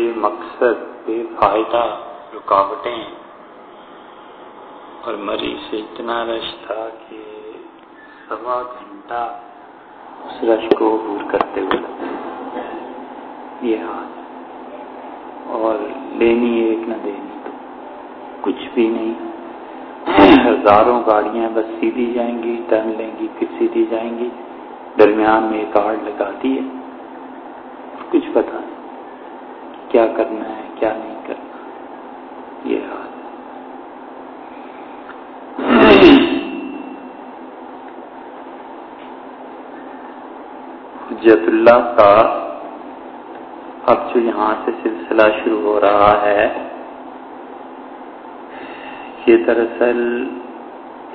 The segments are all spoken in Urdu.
بے مقصد بے فائدہ، رکاوٹیں۔ اور مری سے اتنا رش تھا کہ سوا گھنٹہ اس رش کو دور کرتے ہوئے یہ حال۔ اور لینی ایک نہ دینی تو کچھ بھی نہیں۔ ہزاروں گاڑیاں بس سیدھی جائیں گی ٹرن لیں گی، پھر سیدھی جائیں گی۔ درمیان میں ایک آڑ لگاتی ہے۔ کچھ پتا کیا کرنا ہے، کیا نہیں کرنا یہ حال حجت اللہ کا اب جو یہاں سے سلسلہ شروع ہو رہا ہے، یہ دراصل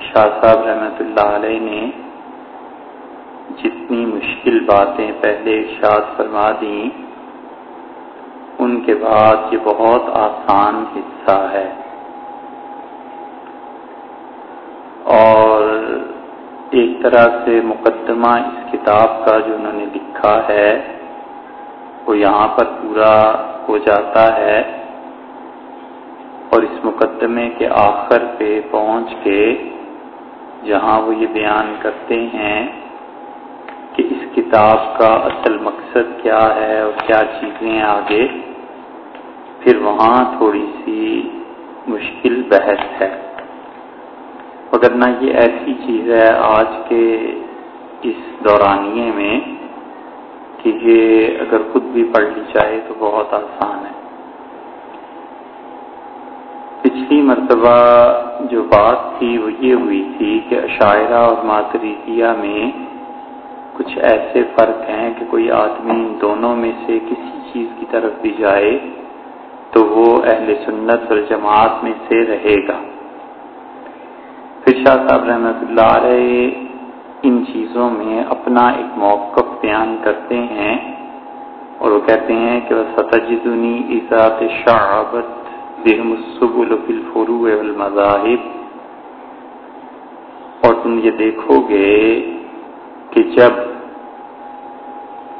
شاہ صاحب رحمت اللہ علیہ نے جتنی مشکل باتیں پہلے ارشاد فرما دیں بعد یہ بہت آسان حصہ ہے۔ اور ایک طرح سے مقدمہ اس کتاب کا جو انہوں نے لکھا ہے، وہ یہاں پر پورا ہو جاتا ہے۔ اور اس مقدمے کے آخر پہ پہنچ کے جہاں وہ یہ بیان کرتے ہیں کہ اس کتاب کا اصل مقصد کیا ہے اور کیا چیزیں آگے۔ وہاں تھوڑی سی مشکل بحث ہے۔ مگر نہ یہ ایسی چیز ہے آج کے اس دورانیے میں کہ یہ اگر خود بھی پڑھ لی جائے تو بہت آسان ہے۔ پچھلی مرتبہ جو بات تھی وہ یہ ہوئی تھی کہ عشاعرہ اور ماتریدیہ میں کچھ ایسے فرق ہیں کہ کوئی آدمی دونوں میں سے کسی چیز کی طرف بھی جائے تو وہ اہل سنت والجماعت میں سے رہے گا۔ پھر شاہ صاحب رحمۃ اللہ علیہ ان چیزوں میں اپنا ایک موقف بیان کرتے ہیں اور وہ کہتے ہیں کہ وہ ستجدنی عزات شعبت بہم السبل فی الفروع والمذاہب اور تم یہ دیکھو گے کہ جب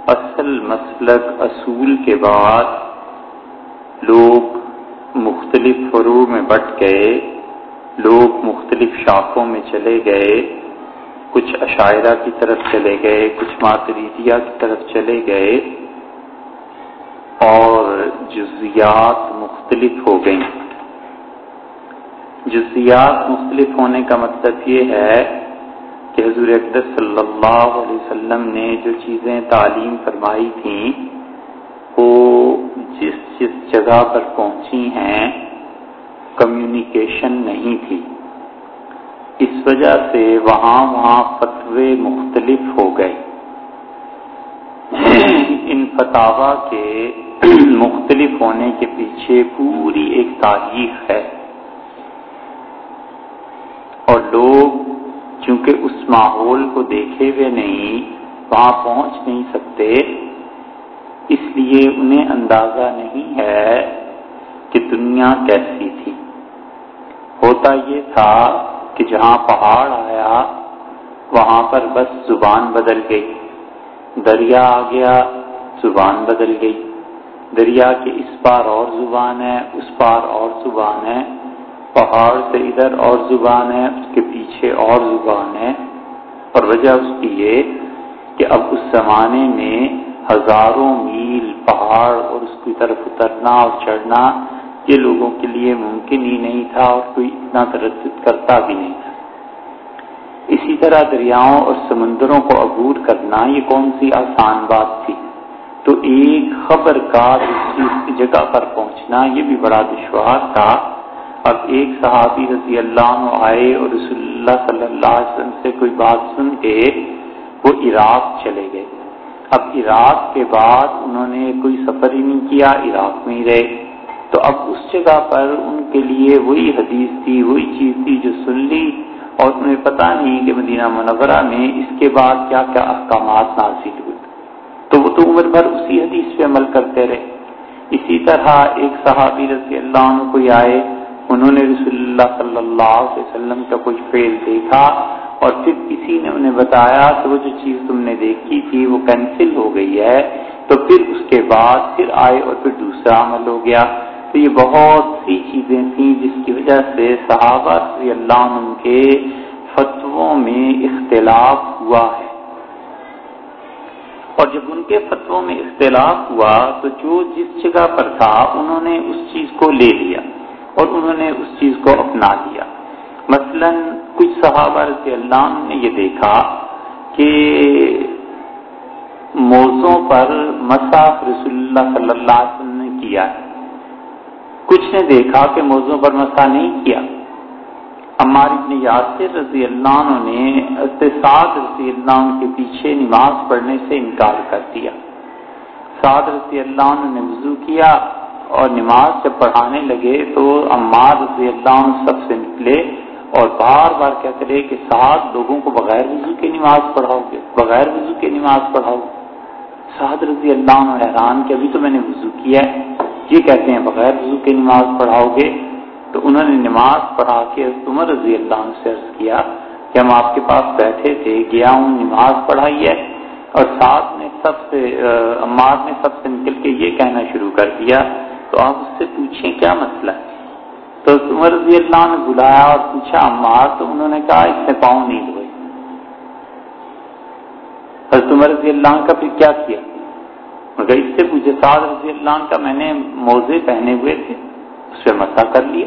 اصل مسلک اصول کے بعد لوگ مختلف فروع میں بٹ گئے، لوگ مختلف شاخوں میں چلے گئے، کچھ عشاعرہ کی طرف چلے گئے، کچھ ماتریدیہ کی طرف چلے گئے اور جزیات مختلف ہو گئیں۔ جزیات مختلف ہونے کا مطلب یہ ہے کہ حضور اقدس صلی اللہ علیہ وسلم نے جو چیزیں تعلیم فرمائی تھیں، وہ جس جس جگہ پر پہنچی ہیں کمیونیکیشن نہیں تھی۔ اس وجہ سے وہاں وہاں فتوے مختلف ہو گئے۔ ان فتوا کے مختلف ہونے کے پیچھے پوری ایک تاریخ ہے۔ اور لوگ چونکہ اس ماحول کو دیکھے ہوئے نہیں، وہاں پہنچ نہیں سکتے۔ اس لیے انہیں اندازہ نہیں ہے کہ دنیا کیسی تھی۔ ہوتا یہ تھا کہ جہاں پہاڑ آیا، وہاں پر بس زبان بدل گئی۔ دریا آ گیا، زبان بدل گئی۔ دریا کے اس پار اور زبان ہے، اس پار اور زبان ہے۔ پہاڑ سے ادھر اور زبان ہے، اس کے پیچھے اور زبان ہے۔ اور وجہ اس کی یہ کہ اب اس زمانے میں ہزاروں میل پہاڑ اور اس کی طرف اترنا اور چڑھنا یہ لوگوں کے لیے ممکن ہی نہیں تھا اور کوئی اتنا تردد کرتا بھی نہیں تھا۔ اسی طرح دریاؤں اور سمندروں کو عبور کرنا یہ کون سی آسان بات تھی؟ تو ایک خبر کا دوسری جگہ پر پہنچنا یہ بھی بڑا دشوار تھا۔ اب ایک صحابی رضی اللہ عنہ آئے اور رسول اللہ صلی اللہ علیہ وسلم سے کوئی بات سن کے وہ عراق چلے گئے۔ اب عراق کے بعد انہوں نے کوئی سفر ہی نہیں کیا، عراق میں ہی رہے۔ تو اب اس جگہ پر ان کے لیے وہی حدیث تھی، وہی چیز تھی جو سن لی۔ اور انہیں پتا نہیں کہ مدینہ منورہ میں اس کے بعد کیا کیا احکامات نازل ہوئے۔ تو وہ تو عمر بھر اسی حدیث پہ عمل کرتے رہے۔ اسی طرح ایک صحابی رضی اللہ عنہ کوئی آئے، انہوں نے رسول اللہ صلی اللہ علیہ وسلم کا کوئی فیل دیکھا۔ اور پھر کسی نے انہیں بتایا کہ وہ جو چیز تم نے دیکھی تھی وہ کینسل ہو گئی ہے، تو پھر اس کے بعد پھر آئے اور پھر دوسرا عمل ہو گیا۔ تو یہ بہت سی چیزیں تھیں جس کی وجہ سے صحابہ رضی اللہ عنہ کے فتووں میں اختلاف ہوا ہے۔ اور جب ان کے فتووں میں اختلاف ہوا، تو جو جس جگہ پر تھا، انہوں نے اس چیز کو لے لیا اور انہوں نے اس چیز کو اپنا لیا۔ مثلا کچھ صحابہ رضی اللہ عنہ نے یہ دیکھا کہ موزوں پر مساف رسول اللہ صلی اللہ علیہ وسلم نے کیا ہے۔ کچھ نے دیکھا کہ موضوع پر مسا نہیں کیا۔ عمار ابن یاسر رضی اللہ عنہ نے سعد رضی اللہ عنہ کے پیچھے نماز پڑھنے سے انکار کر دیا۔ سعد رضی اللہ عنہ نے وضو کیا اور نماز جب پڑھانے لگے تو عمار رضی اللہ عنہ سب سے نکلے۔ اور بار بار کہتے رہے کہ سعد لوگوں کو بغیر وضو کے نماز پڑھاؤ گے، بغیر وضو کے نماز پڑھاؤ۔ سعد رضی اللہ عنہ حیران کہ ابھی تو میں نے وضو کیا ہے۔ یہ کہتے ہیں بغیر وضو کے نماز پڑھاؤ گے۔ تو انہوں نے نماز پڑھا کے عمر رضی اللہ عنہ سے عرض کیا کہ ہم آپ کے پاس بیٹھے تھے، گیا ہوں، نماز پڑھائی ہے۔ اور ساتھ نے سب سے عمار نے سب سے نکل کے یہ کہنا شروع کر دیا۔ تو آپ اس سے پوچھیں کیا مسئلہ ہے؟ تو عمر رضی اللہ نے بلایا اور پوچھا عمار تو انہوں نے کہا، اس نے پاؤں نہیں دھوئے۔ حضرت عمر رضی اللہ کا پھر کیا کیا؟ مگر اس سے پوچھے سعد رضی اللہ کا میں نے موزے پہنے ہوئے تھے، اس پہ مسا کر لیا۔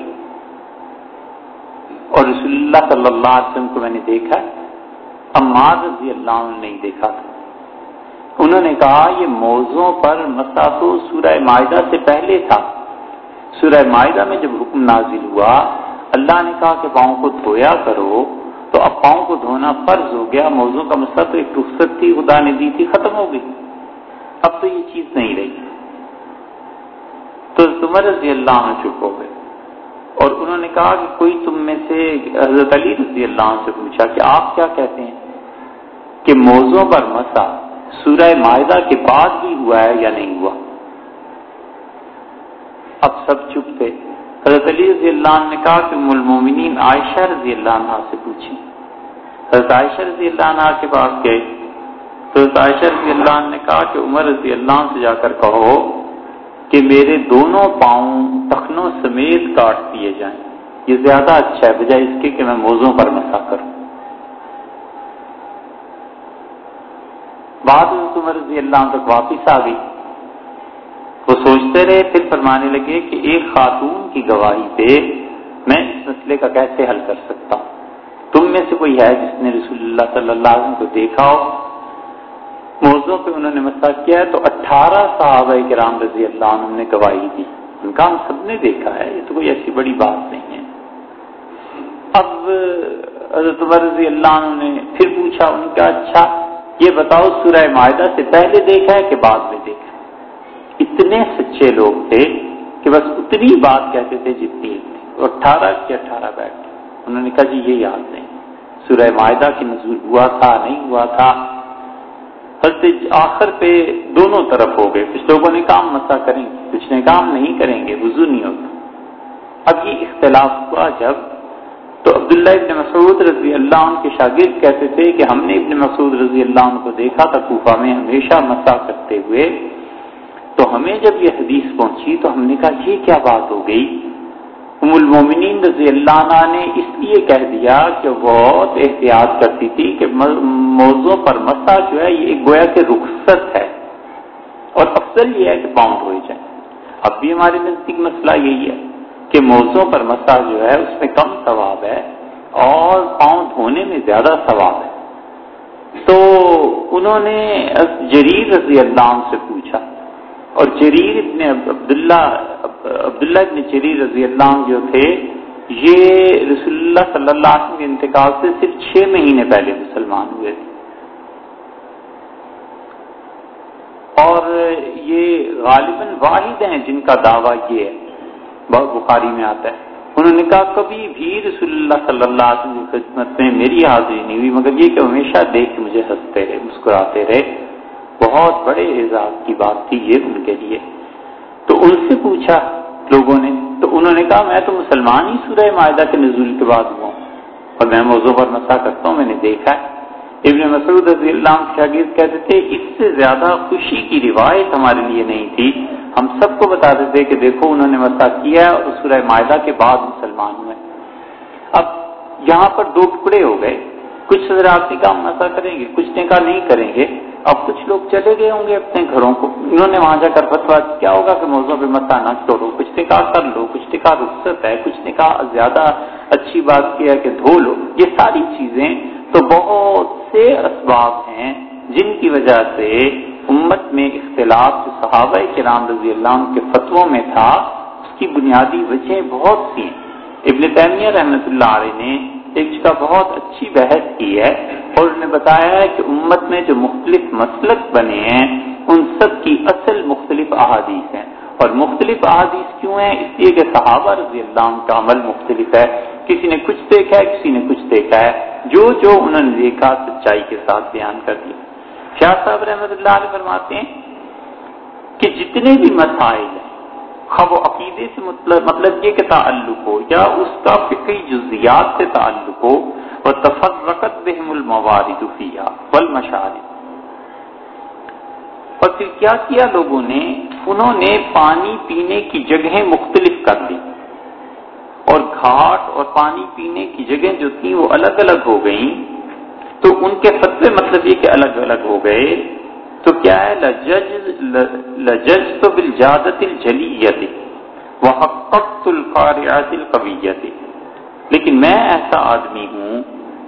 اور رسول اللہ صلی اللہ علیہ وسلم کو میں نے دیکھا عمار رضی اللہ عنہ نہیں دیکھا تھا۔ انہوں نے کہا، یہ موضوع پر مسا تو سورہ معاہدہ سے پہلے تھا۔ سورہ معاہدہ میں جب حکم نازل ہوا، اللہ نے کہا کہ پاؤں کو دھویا کرو، تو اب پاؤں کو دھونا فرض ہو گیا، موضوع کا مسئلہ تو ایک رخصت تھی، خدا نے دی تھی، ختم ہو گئی۔ اب تو یہ چیز نہیں رہی۔ تو عمر رضی اللہ عنہ چپ ہو گئے۔ اور انہوں نے کہا کہ کوئی تم میں سے، حضرت علی رضی اللہ عنہ سے پوچھا کہ آپ کیا کہتے ہیں؟ کہ موضوع پر مسا سورہ معاہدہ کے بعد بھی ہوا ہے یا نہیں ہوا؟ اب سب چپ تھے۔ حضرت علی رضی اللہ عنہ نے کہا کہ المومنین عائشہ رضی اللہ عنہ سے پوچھی حضرت عائشہ رضی اللہ عنہ کے پاس گئے۔ تو عائشہ رضی اللہ عنہ نے کہا کہ عمر رضی اللہ عنہ سے جا کر کہو کہ میرے دونوں پاؤں تخنوں سمیت کاٹ دیے جائیں۔ یہ زیادہ اچھا ہے، بجائے اس کے کہ میں موزوں پر مسا کروں۔ بعد عمر رضی اللہ عنہ تک واپس آ گئی۔ وہ سوچتے رہے، پھر فرمانے لگے کہ ایک خاتون کی گواہی پہ میں اس مسئلے کا کیسے حل کر سکتا ہوں؟ تم میں سے کوئی ہے جس نے رسول اللہ صلی اللہ علیہ وسلم کو دیکھا ہو؟ موضوع پہ انہوں نے مسئلہ کیا ہے، تو اٹھارہ صحابہ کرام رضی اللہ عنہ نے گواہی دی۔ ان کا ہم سب نے دیکھا ہے، یہ تو کوئی ایسی بڑی بات نہیں ہے۔ اب، حضرت رضی اللہ عنہ نے پھر پوچھا، ان کا اچھا یہ بتاؤ، سورہ معاہدہ سے پہلے دیکھا ہے کہ بعد میں؟ اتنے سچے لوگ تھے کہ بس اتنی بات کہتے تھے جتنی تھی اٹھارہ کے اٹھارہ بیٹھ انہوں نے کہا جی یہ یاد نہیں۔ سورہ معاہدہ کی نظور ہوا تھا، نہیں ہوا تھا۔ آخر پہ دونوں طرف ہو گئے۔ کچھ لوگوں نے کام مسا کریں گے، کچھ نے کام نہیں کریں گے، وضو نہیں ہوتا۔ اب یہ اختلاف ہوا جب تو عبداللہ ابن مسعود رضی اللہ عنہ کے شاگرد کہتے تھے کہ ہم نے ابن مسعود رضی اللہ عنہ کو دیکھا تھا کوفہ میں ہمیشہ مسا کرتے ہوئے۔ تو ہمیں جب یہ حدیث پہنچی تو ہم نے کہا، یہ کیا بات ہو گئی؟ ام المومنین رضی اللہ عنہ نے اس لیے کہہ دیا کہ بہت احتیاط کرتی تھی کہ موضوع پر مسا جو ہے، یہ گویا کہ رخصت ہے۔ اور افضل یہ ہے کہ پاؤں دھوئے جائیں۔ اب بھی ہمارے نزدیک مسئلہ یہی ہے کہ موضوع پر مسا جو ہے، اس میں کم ثواب ہے اور پاؤں دھونے میں زیادہ ثواب ہے۔ تو انہوں نے جریر رضی اللہ عنہ سے پوچھا اور جریر ابن عبداللہ عبداللہ ابن جریر رضی اللہ عنہ جو تھے، یہ رسول اللہ صلی اللہ علیہ وسلم کے انتقال سے صرف چھ مہینے پہلے مسلمان ہوئے تھے۔ اور یہ غالباً واحد ہیں جن کا دعویٰ یہ ہے، بہت بخاری میں آتا ہے۔ انہوں نے کہا، کبھی بھی رسول اللہ صلی اللہ علیہ وسلم کی خدمت میں میری حاضری نہیں ہوئی، مگر یہ کہ ہمیشہ دیکھ کے مجھے ہنستے رہے، مسکراتے رہے۔ بہت بڑے اعزاز کی بات تھی یہ ان کے لیے۔ تو ان سے پوچھا لوگوں نے، تو انہوں نے کہا، میں تو مسلمان ہی سورہ معاہدہ کے نزول کے بعد ہوا اور میں موضوع پر مسا کرتا ہوں، میں نے دیکھا ہے۔ ابن مسعود رضی اللہ عنہ شاگرد کہتے تھے، اس سے زیادہ خوشی کی روایت ہمارے لیے نہیں تھی۔ ہم سب کو بتاتے تھے کہ دیکھو، انہوں نے مسا کیا اور سورہ معاہدہ کے بعد مسلمان ہوئے۔ اب یہاں پر دو ٹکڑے ہو گئے۔ کچھ حضرات نکاح مسا کریں گے، کچھ نکاح نہیں کریں گے۔ اب کچھ لوگ چلے گئے ہوں گے اپنے گھروں کو۔ انہوں نے وہاں جا کر فتوا کیا ہوگا کہ موضوع پہ مسا نہ چھوڑو، کچھ نکاح کر لو، کچھ نکاح رخصت ہے، کچھ نکاح زیادہ اچھی بات کی ہے کہ دھو لو۔ یہ ساری چیزیں تو بہت سے اسباب ہیں جن کی وجہ سے امت میں اختلاف جو صحابہ کے رام رضی اللہ عنہ کے فتووں میں تھا، اس کی بنیادی وجہ بہت سی ہیں۔ ابن تیمیہ رحمۃ اللہ علیہ نے ایک جگہ بہت اچھی بحث کی ہے۔ اور انہوں نے بتایا ہے کہ امت میں جو مختلف مسلک بنے ہیں، ان سب کی اصل مختلف احادیث ہیں۔ اور مختلف احادیث کیوں ہیں؟ اس لیے کہ صحابہ رضی اللہ عنہ کا عمل مختلف ہے۔ کسی نے کچھ دیکھا ہے، کسی نے کچھ دیکھا ہے۔ جو جو انہوں نے دیکھا، سچائی کے ساتھ بیان کر دیا شاہ صاحب رحمۃ اللہ علیہ فرماتے ہیں کہ جتنے بھی مسائل ہیں خب و عقیدے سے مطلب مطلب یہ کہ تعلق ہو، یا اس کا فکری جزیات سے تعلق ہو اور تفرقت بہم الموارد فیہ والمشارب۔ اور پھر کیا کیا لوگوں نے؟ انہوں نے پانی پینے کی جگہیں مختلف کر لی۔ اور گھاٹ اور پانی پینے کی جگہ جو تھی وہ الگ الگ ہو گئیں۔ تو ان کے فتوے مطلب یہ کہ الگ الگ ہو گئے۔ تو کیا ہے؟ لجج لجج تو بالجادت الجلیت وحققت القارعات القویت لیکن میں ایسا آدمی ہوں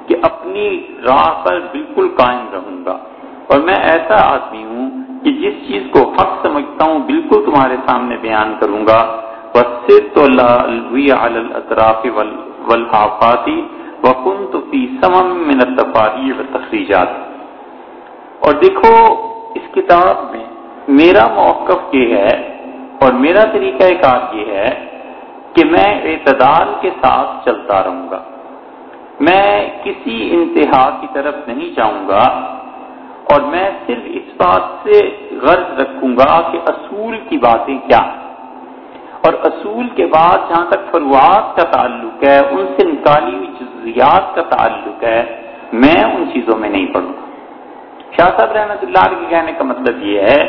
کہ اپنی راہ پر بالکل قائم رہوں گا. اور میں ایسا آدمی ہوں کہ جس چیز کو حق سمجھتا ہوں بالکل تمہارے سامنے بیان کروں گا. وسط على الاطراف والحافات وكنت في سمم من التفاريع والتخريجات. اور دیکھو اس کتاب میں میرا موقف یہ ہے اور میرا طریقہ کار یہ ہے کہ میں اعتدال کے ساتھ چلتا رہوں گا۔ میں کسی انتہا کی طرف نہیں جاؤں گا اور میں صرف اس بات سے غرض رکھوں گا کہ اصول کی باتیں کیا ہیں۔ اور اصول کے بعد جہاں تک فروعات کا تعلق ہے، ان سے نکالی ہوئی جزیات کا تعلق ہے، میں ان چیزوں میں نہیں پڑھوں گا۔ شاہ صاحب رحمۃ اللہ علیہ کے کہنے کا مطلب یہ ہے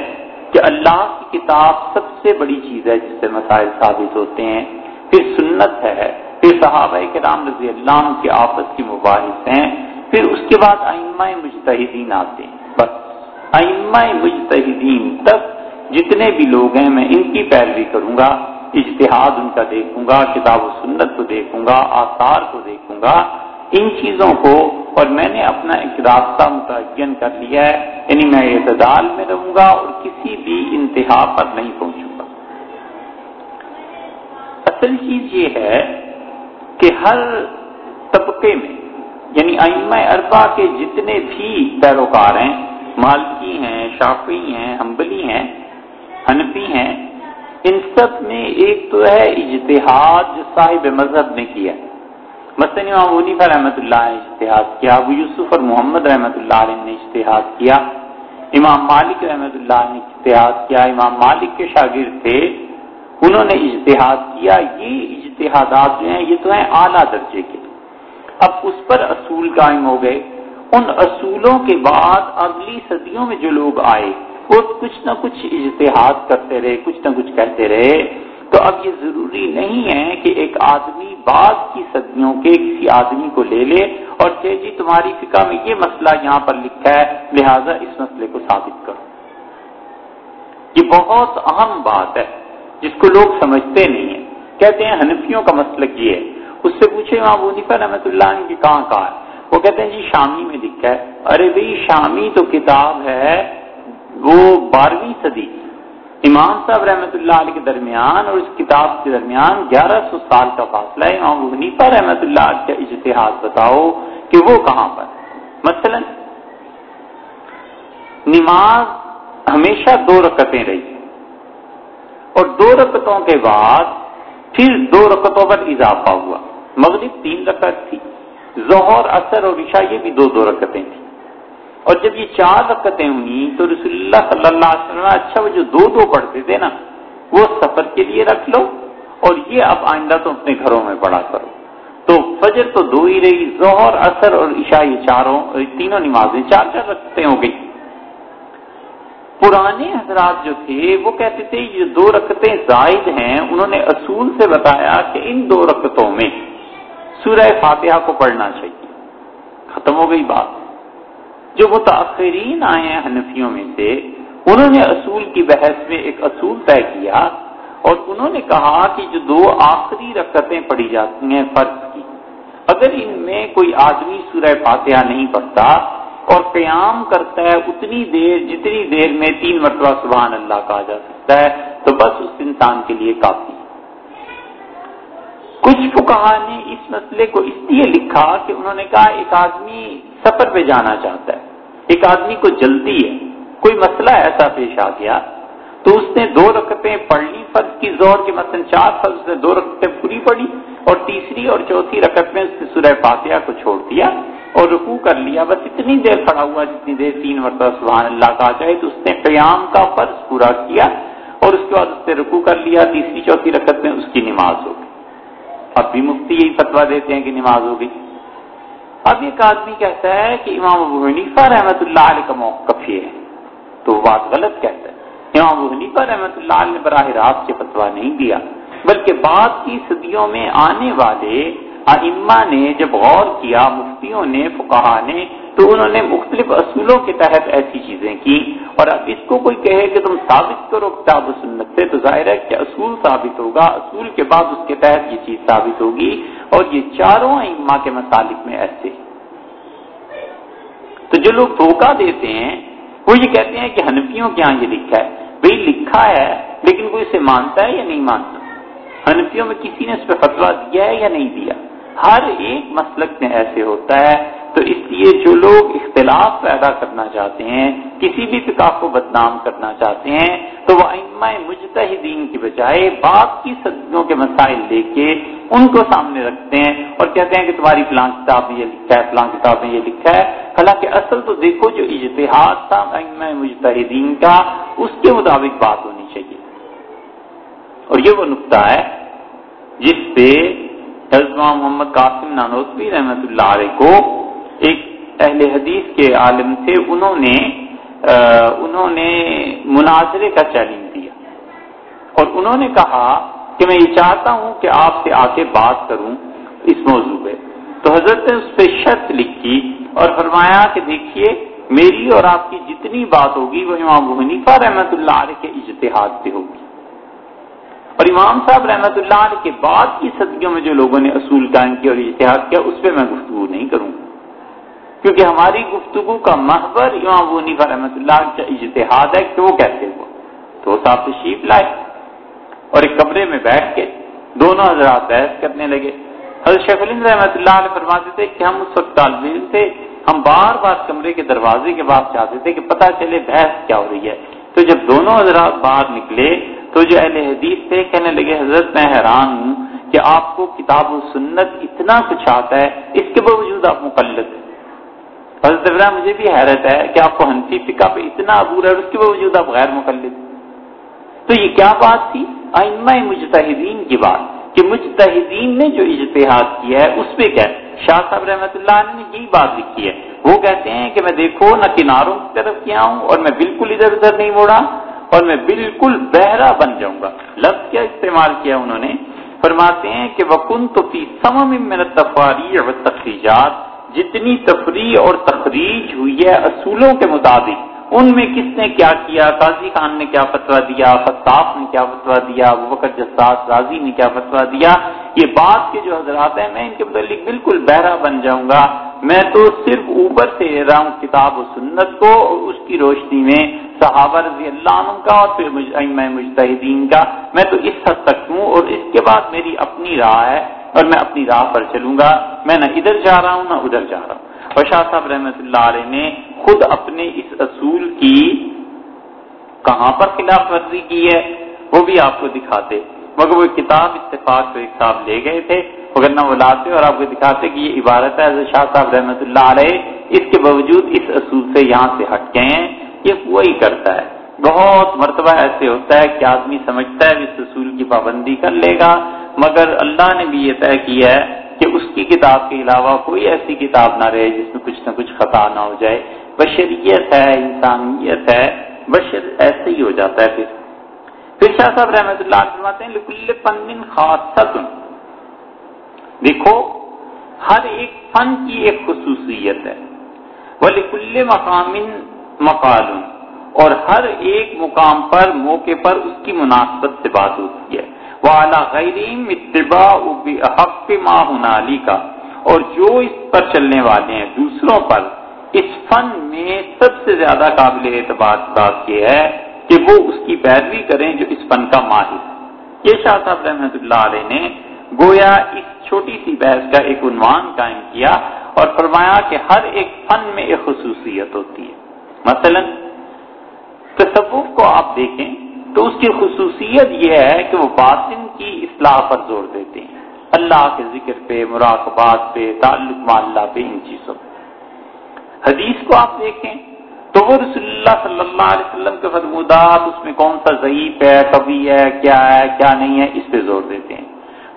کہ اللہ کی کتاب سب سے بڑی چیز ہے جس سے مسائل ثابت ہوتے ہیں، پھر سنت ہے، پھر صحابہ کے رام رضی اللہ کے آپس کی مباحث ہیں، پھر اس کے بعد ائمہ مجتہدین آتے ہیں۔ بس، ائمہ مجتہدین تک جتنے بھی لوگ ہیں، میں ان کی پیروی کروں گا، اجتہاد ان کا دیکھوں گا، کتاب و سنت کو دیکھوں گا، آثار کو دیکھوں گا۔ ان چیزوں کو اور میں نے اپنا ایک راستہ متعین کر لیا ہے یعنی میں اعتدال میں رہوں گا اور کسی بھی انتہا پر نہیں پہنچوں گا۔ اصل چیز یہ ہے کہ ہر طبقے میں یعنی ائمہ اربا کے جتنے بھی پیروکار ہیں، مالکی ہیں شافی ہیں ہمبلی ہیں، حنفی ہیں، ان سب میں ایک تو ہے اجتہاد جو صاحب مذہب نے کیا ہے۔ مثلاً امام ونیفا رحمۃ اللہ نے اشتہاد کیا، ابو یوسف اور محمد رحمۃ اللہ علیہ نے اشتہاد کیا، امام مالک رحمۃ اللہ نے اشتہاد کیا، امام مالک کے شاگرد تھے، انہوں نے اجتہاد کیا، یہ اجتہادات جو ہیں، یہ تو ہیں اعلیٰ درجے کے۔ اب اس پر اصول قائم ہو گئے۔ ان اصولوں کے بعد اگلی صدیوں میں جو لوگ آئے، وہ کچھ نہ کچھ اجتہاد کرتے رہے، کچھ نہ کچھ کہتے رہے۔ تو اب یہ ضروری نہیں ہے کہ ایک آدمی بعد کی صدیوں کے کسی آدمی کو لے لے اور کہ جی تمہاری فقہ میں یہ مسئلہ یہاں پر لکھا ہے، لہذا اس مسئلے کو ثابت کرو. یہ بہت اہم بات ہے، جس کو لوگ سمجھتے نہیں ہیں۔ کہتے ہیں، حنفیوں کا مسئلہ یہ ہے۔ اس سے پوچھے وہاں وظیفہ رحمۃ اللہ نے کہاں کہا ہے؟ وہ کہتے ہیں جی شامی میں لکھا ہے۔ ارے بھائی، شامی تو کتاب ہے، وہ بارہویں صدی۔ امام صاحب رحمۃ اللہ علیہ کے درمیان اور اس کتاب کے درمیان گیارہ سو سال کا فاصلہ ہے۔ امام حنیفہ رحمۃ اللہ علیہ کا اجتہاد بتاؤ کہ وہ کہاں پر مثلا، نماز ہمیشہ دو رکتیں رہی۔ اور دو رکتوں کے بعد پھر دو رکتوں پر اضافہ ہوا۔ مغرب تین رکت تھی۔ ظہر اثر اور عشاء یہ بھی دو دو رکتیں تھیں۔ اور جب یہ چار رکتیں ہوئی تو رسول اللہ صلی اللہ علیہ وسلم اچھا وہ جو دو دو پڑھتے تھے نا، وہ سفر کے لیے رکھ لو اور یہ اب آئندہ تو اپنے گھروں میں پڑھا کرو۔ تو فجر تو دو ہی رہی، ظہر اثر اور عشاء یہ چاروں تینوں نمازیں چار چار رکھتے ہو گئی پرانے حضرات جو تھے، وہ کہتے تھے، یہ دو رکتیں زائد ہیں، انہوں نے اصول سے بتایا کہ ان دو رکتوں میں سورہ فاتحہ کو پڑھنا چاہیے۔ ختم ہو گئی بات۔ جو متاثرین آئے ہیں حنفیوں میں سے، انہوں نے اصول کی بحث میں ایک اصول طے کیا اور انہوں نے کہا کہ جو دو آخری رکتیں پڑھی جاتی ہیں، فرض کی۔ اگر ان میں کوئی آدمی سورہ فاتحہ نہیں پڑھتا اور قیام کرتا ہے اتنی دیر، جتنی دیر میں تین مرتبہ سبحان اللہ کہا جا سکتا ہے، تو بس اس انسان کے لیے کافی۔ کچھ فکہ نے اس مسئلے کو اس لیے لکھا کہ انہوں نے کہا ایک آدمی سفر پہ جانا چاہتا ہے۔ ایک آدمی کو جلدی ہے، کوئی مسئلہ ایسا پیش آ گیا تو اس نے دو رکعتیں پڑھ لی فرض کی زور کے مثلاً چار، فرض نے دو رکعتیں پوری پڑھی اور تیسری اور چوتھی رکعت میں اس نے سورہ فاتحہ کو چھوڑ دیا اور رکوع کر لیا۔ بس اتنی دیر کھڑا ہوا، جتنی دیر تین مرتبہ سبحان اللہ کا جائے تو اس نے قیام کا فرض پورا کیا اور اس کے بعد اس نے رکوع کر لیا۔ تیسری، چوتھی رکعت میں اس کی نماز ہو گئی۔ اب بھی مفتی یہی فتوا دیتے ہیں کہ نماز ہو گئی۔ اب ایک آدمی کہتا ہے کہ امام ابو حنیفہ رحمۃ اللہ علیہ کا موقف یہ ہے۔ تو وہ بات غلط کہتا ہے۔ امام ابو حنیفہ رحمۃ اللہ علیہ نے براہ راست سے فتوا نہیں دیا، بلکہ بعد کی صدیوں میں آنے والے ائمہ نے جب غور کیا، مفتیوں نے فقہا نے تو انہوں نے مختلف اصولوں کے تحت ایسی چیزیں کی اور اب اس کو کوئی کہے کہ تم ثابت کرو کتاب و سنت سے تو ظاہر ہے کہ اصول ثابت ہوگا، اصول کے بعد اس کے تحت یہ چیز ثابت ہوگی اور یہ چاروں ائمہ کے مسالک میں ایسے تو جو لوگ دھوکہ دیتے ہیں، وہ یہ کہتے ہیں کہ ہنفیوں کے یہاں یہ لکھا ہے۔ بھائی لکھا ہے، لیکن کوئی اسے مانتا ہے یا نہیں مانتا؟ ہنفیوں میں کسی نے اس پہ فتوا دیا ہے یا نہیں دیا؟ ہر ایک مسلک میں ایسے ہوتا ہے۔ تو اس لیے جو لوگ اختلاف پیدا کرنا چاہتے ہیں، کسی بھی فقہ کو بدنام کرنا چاہتے ہیں، تو وہ ائمہ مجتہدین کی بجائے باپ کی صدیوں کے مسائل لے کے ان کو سامنے رکھتے ہیں اور کہتے ہیں کہ تمہاری فلاں کتاب میں یہ لکھا ہے، فلاں کتاب میں یہ لکھا ہے۔ حالانکہ اصل تو دیکھو جو اجتہاد تھا ائمہ مجتہدین کا، اس کے مطابق بات ہونی چاہیے۔ اور یہ وہ نقطہ ہے جس پہ حضرت محمد قاسم نانوتوی رحمت اللہ علیہ کو ایک اہل حدیث کے عالم تھے، انہوں نے انہوں نے مناظرے کا چیلنج دیا۔ اور انہوں نے کہا کہ میں یہ چاہتا ہوں کہ آپ سے آ کے بات کروں اس موضوع پہ۔ تو حضرت نے اس پہ شرط لکھی اور فرمایا کہ دیکھیے، میری اور آپ کی جتنی بات ہوگی، وہ امام حنیفہ رحمت اللہ علیہ کے اجتہاد سے ہوگی۔ اور امام صاحب رحمت اللہ علیہ کے بعد کی صدیوں میں جو لوگوں نے اصول قائم کیا اور اتحاد کیا، اس پہ میں گفتگو نہیں کروں گا۔ کیونکہ ہماری گفتگو کا محور امام ونیفا رحمۃ اللہ کا اجتہاد ہے کہ وہ کیسے ہوا۔ تو صاحب تشریف لائے اور ایک کمرے میں بیٹھ کے دونوں حضرات بحث کرنے لگے۔ حضرت شیخ الند رحمۃ اللہ علیہ فرماتے تھے کہ ہم اس وقت طالب علم تھے ہم بار بار کمرے کے دروازے کے بعد چاہتے تھے کہ پتہ چلے بحث کیا ہو رہی ہے۔ تو جب دونوں حضرات باہر نکلے تو جو اہل حدیث تھے کہنے لگے، حضرت، میں حیران ہوں کہ آپ کو کتاب و سنت اتنا کچھ آتا ہے، اس کے باوجود آپ مقلد ہیں۔ حضرت ابراہیم مجھے بھی حیرت ہے کہ آپ کو ہنسی فکا پہ اتنا عبور ہے اس کے باوجود آپ غیر مقلد تو یہ کیا بات تھی؟ ائمہ مجتہدین کی بات کہ مجتہدین نے جو اجتہاد کیا ہے، اس پہ کیا شاہ صاحب رحمۃ اللہ نے یہی بات لکھی ہے۔ وہ کہتے ہیں کہ میں دیکھو، نہ کناروں کی طرف کیا ہوں اور میں بالکل ادھر ادھر نہیں موڑا اور میں بالکل بہرا بن جاؤں گا۔ لفظ کیا استعمال کیا انہوں نے؟ فرماتے ہیں کہ وکن تو فی سم میں تفاری اور تخریجات جتنی تفریح اور تخریج ہوئی ہے اصولوں کے مطابق، ان میں کس نے کیا کیا؟ قاضی خان نے کیا فتوا دیا فتاف نے کیا فتوا دیا وقت جساس راضی نے کیا فتوا دیا۔ یہ بات کے جو حضرات ہیں، میں ان کے متعلق بالکل بہرا بن جاؤں گا۔ میں تو صرف اوپر سے لے رہا ہوں کتاب و سنت کو اور اس کی روشنی میں صحابہ رضی اللہ عنہ کا اور پھر مجتہدین کا۔ میں تو اس حد تک ہوں اور اس کے بعد میری اپنی راہ ہے۔ اور میں اپنی راہ پر چلوں گا۔ میں نہ ادھر جا رہا ہوں، نہ ادھر جا رہا ہوں۔ اور شاہ صاحب رحمۃ اللہ علیہ نے خود اپنے اس اصول کی کہاں پر خلاف ورزی کی ہے، وہ بھی آپ کو دکھاتے۔ مگر وہ کتاب اتفاق ایک صاحب لے گئے تھے۔ مگر نہ وہ لاتے اور آپ کو دکھاتے کہ یہ عبارت ہے شاہ صاحب رحمۃ اللہ علیہ اس کے باوجود اس اصول سے یہاں سے ہٹ گئے ہیں۔ یہ وہی کرتا ہے۔ بہت مرتبہ ایسے ہوتا ہے کہ آدمی سمجھتا ہے اس اصول کی پابندی کر لے گا۔ مگر اللہ نے بھی یہ طے کیا ہے کہ اس کی کتاب کے علاوہ کوئی ایسی کتاب نہ رہے جس میں کچھ نہ کچھ خطا نہ ہو جائے۔ بشریت ہے، انسانیت ہے، بشر ایسے ہی ہو جاتا ہے پھر۔ پھر شاہ صاحب رحمۃ اللہ فرماتے ہیں، لکل فن خاص دیکھو، ہر ایک فن کی ایک خصوصیت ہے۔ وہ لکل مقام مقالم اور ہر ایک مقام پر، موقع پر اس کی مناسبت سے بات ہوتی ہے۔ وہ غیریم اتباع حق ماہنالی کا اور جو اس پر چلنے والے ہیں، دوسروں پر اس فن میں سب سے زیادہ قابل اعتبار بات یہ ہے کہ وہ اس کی پیروی کریں جو اس فن کا ماہر یہ شاہ صاحب رحمۃ اللہ علیہ نے گویا اس چھوٹی سی بحث کا ایک عنوان قائم کیا اور فرمایا کہ ہر ایک فن میں ایک خصوصیت ہوتی ہے۔ مثلا تصوف کو آپ دیکھیں تو اس کی خصوصیت یہ ہے کہ وہ باطن کی اصلاح پر زور دیتے ہیں۔ اللہ کے ذکر پہ، مراقبات پہ، تعلق اللہ پہ، ان چیزوں پہ۔ حدیث کو آپ دیکھیں تو وہ رسول اللہ صلی اللہ علیہ وسلم کے فرمودات، اس میں کون سا ضعیف ہے کبھی ہے، کیا ہے، کیا نہیں ہے، اس پہ زور دیتے ہیں۔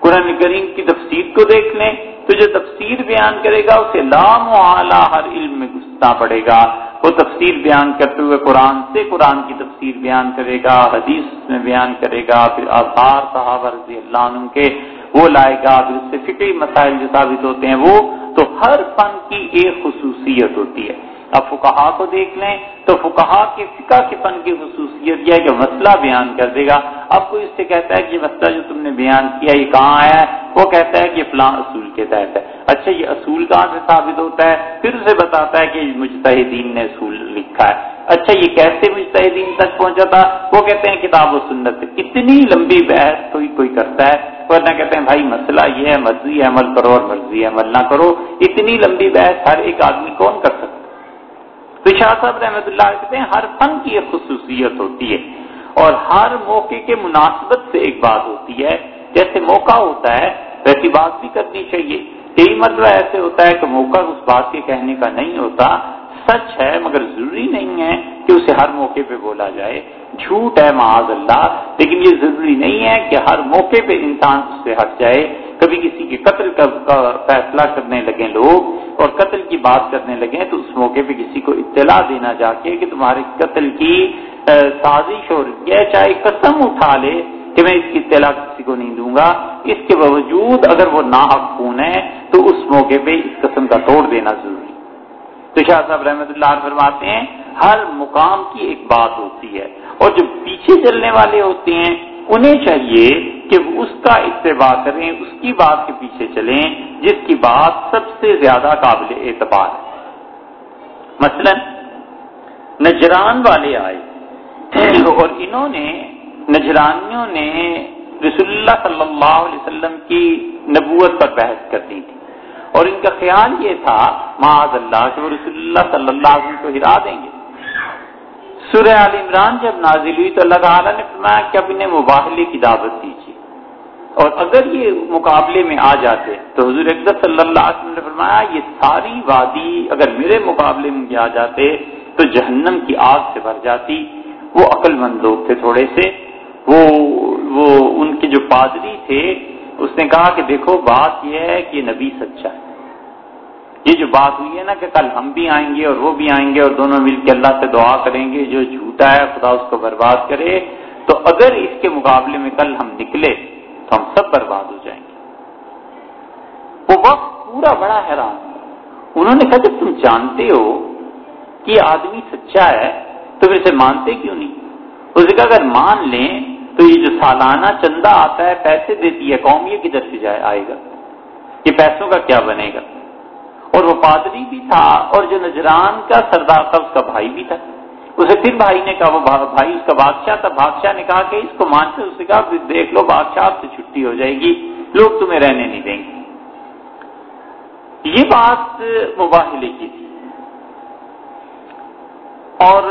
قرآن کریم کی تفسیر کو دیکھ لیں تو جو تفسیر بیان کرے گا، اسے لام و اعلیٰ ہر علم میں گھسنا پڑے گا۔ وہ تفسیر بیان کرتے ہوئے قرآن سے قرآن کی تفسیر بیان کرے گا، حدیث میں بیان کرے گا، پھر آثار صحابہ رضی اللہ عنہ کے وہ لائے گا، پھر اس سے فکری مسائل جو ثابت ہوتے ہیں وہ، تو ہر فن کی ایک خصوصیت ہوتی ہے۔ اب فکہ کو دیکھ لیں تو فکہ کے فقہ کے فن کی خصوصیت یہ ہے کہ مسئلہ بیان کر دے گا۔ اب کوئی اس سے کہتا ہے کہ یہ مسئلہ جو تم نے بیان کیا یہ کہاں آیا ہے؟ وہ کہتا ہے کہ یہ فلاں اصول کے تحت ہے۔ اچھا یہ اصول کہاں سے ثابت ہوتا ہے؟ پھر اسے بتاتا ہے کہ مجتہدین نے اصول لکھا ہے۔ اچھا یہ کیسے مجتہدین تک پہنچا تھا؟ وہ کہتے ہیں کتاب و سنت۔ اتنی لمبی بحث کوئی کوئی کرتا ہے۔ ورنہ کہتے ہیں، بھائی، مسئلہ یہ ہے، مرضی عمل کرو اور مرضی عمل نہ کرو۔ اتنی لمبی بحث ہر ایک آدمی کون کر سکتا تو شاہ صاحب رحمۃ اللہ کہتے ہیں، ہر فن کی ایک خصوصیت ہوتی ہے اور ہر موقع کے مناسبت سے ایک بات ہوتی ہے۔ جیسے موقع ہوتا ہے، ویسی بات بھی کرنی چاہیے۔ کئی مرتبہ ایسے ہوتا ہے کہ موقع اس بات کے کہنے کا نہیں ہوتا۔ سچ ہے، مگر ضروری نہیں ہے کہ اسے ہر موقع پہ بولا جائے۔ جھوٹ ہے، معاذ اللہ۔ لیکن یہ ضروری نہیں ہے کہ ہر موقع پہ انسان اس سے ہٹ جائے۔ کبھی کسی کے قتل کا فیصلہ کرنے لگے لوگ اور قتل کی بات کرنے لگے تو اس موقع پہ کسی کو اطلاع دینا جا کے کہ تمہارے قتل کی سازش ہو رہی ہے چاہے قسم اٹھا لے کہ میں اس کی اطلاع کسی کو نہیں دوں گا۔ اس کے باوجود اگر وہ ناحق خون ہے تو اس موقع پہ اس قسم کا توڑ دینا ضروری۔ تو شاہ صاحب رحمۃ اللہ فرماتے ہیں، ہر مقام کی ایک بات ہوتی ہے اور جو پیچھے چلنے والے ہوتے ہیں انہیں چاہیے کہ اس کا اتباع کریں، اس کی بات کے پیچھے چلیں، جس کی بات سب سے زیادہ قابل اعتبار ہے۔ مثلا، نجران والے آئے اور انہوں نے، نجرانیوں نے رسول اللہ صلی اللہ علیہ وسلم کی نبوت پر بحث کر دی تھی۔ اور ان کا خیال یہ تھا، معاذ اللہ، کہ وہ رسول اللہ صلی اللہ علیہ وسلم کو ہرا دیں گے۔ سورہ عال عمران جب نازل ہوئی تو اللہ تعالیٰ نے فرمایا کہ اب انہیں مباہلے کی دعوت دیجیے۔ اور اگر یہ مقابلے میں آ جاتے تو حضور اقدر صلی اللہ علیہ وسلم نے فرمایا یہ ساری وادی اگر میرے مقابلے میں آ جاتے تو جہنم کی آگ سے بھر جاتی۔ وہ عقل مند لوگ تھے تھوڑے سے۔ وہ وہ، ان کے جو پادری تھے، اس نے کہا کہ دیکھو بات یہ ہے کہ نبی سچا ہے۔ یہ جو بات ہوئی ہے نا کہ کل ہم بھی آئیں گے اور وہ بھی آئیں گے اور دونوں مل کے اللہ سے دعا کریں گے، جو جھوٹا ہے خدا اس کو برباد کرے۔ تو اگر اس کے مقابلے میں کل ہم نکلے تو ہم سب برباد ہو جائیں گے۔ وہ وقت پورا بڑا حیران انہوں نے کہا، جب تم جانتے ہو کہ یہ آدمی سچا ہے تو اسے مانتے کیوں نہیں؟ اس نے کہا، اگر مان لیں تو یہ جو سالانہ چندہ آتا ہے، پیسے دیتی ہے قوم یہ کدھر سے جائے، آئے گا۔ یہ پیسوں کا کیا بنے گا؟ اور وہ پادری بھی تھا اور جو نجران کا سردار تھا، اس کا بھائی بھی تھا۔ اسے پھر بھائی نے کہا، وہ بھائی، اس کا بادشاہ تھا۔ بادشاہ نے کہا کہ اس کو مانتے اس نے کہا دیکھ لو، بادشاہ سے چھٹی ہو جائے گی۔ لوگ تمہیں رہنے نہیں دیں گے۔ یہ بات مباحلے کی تھی۔ اور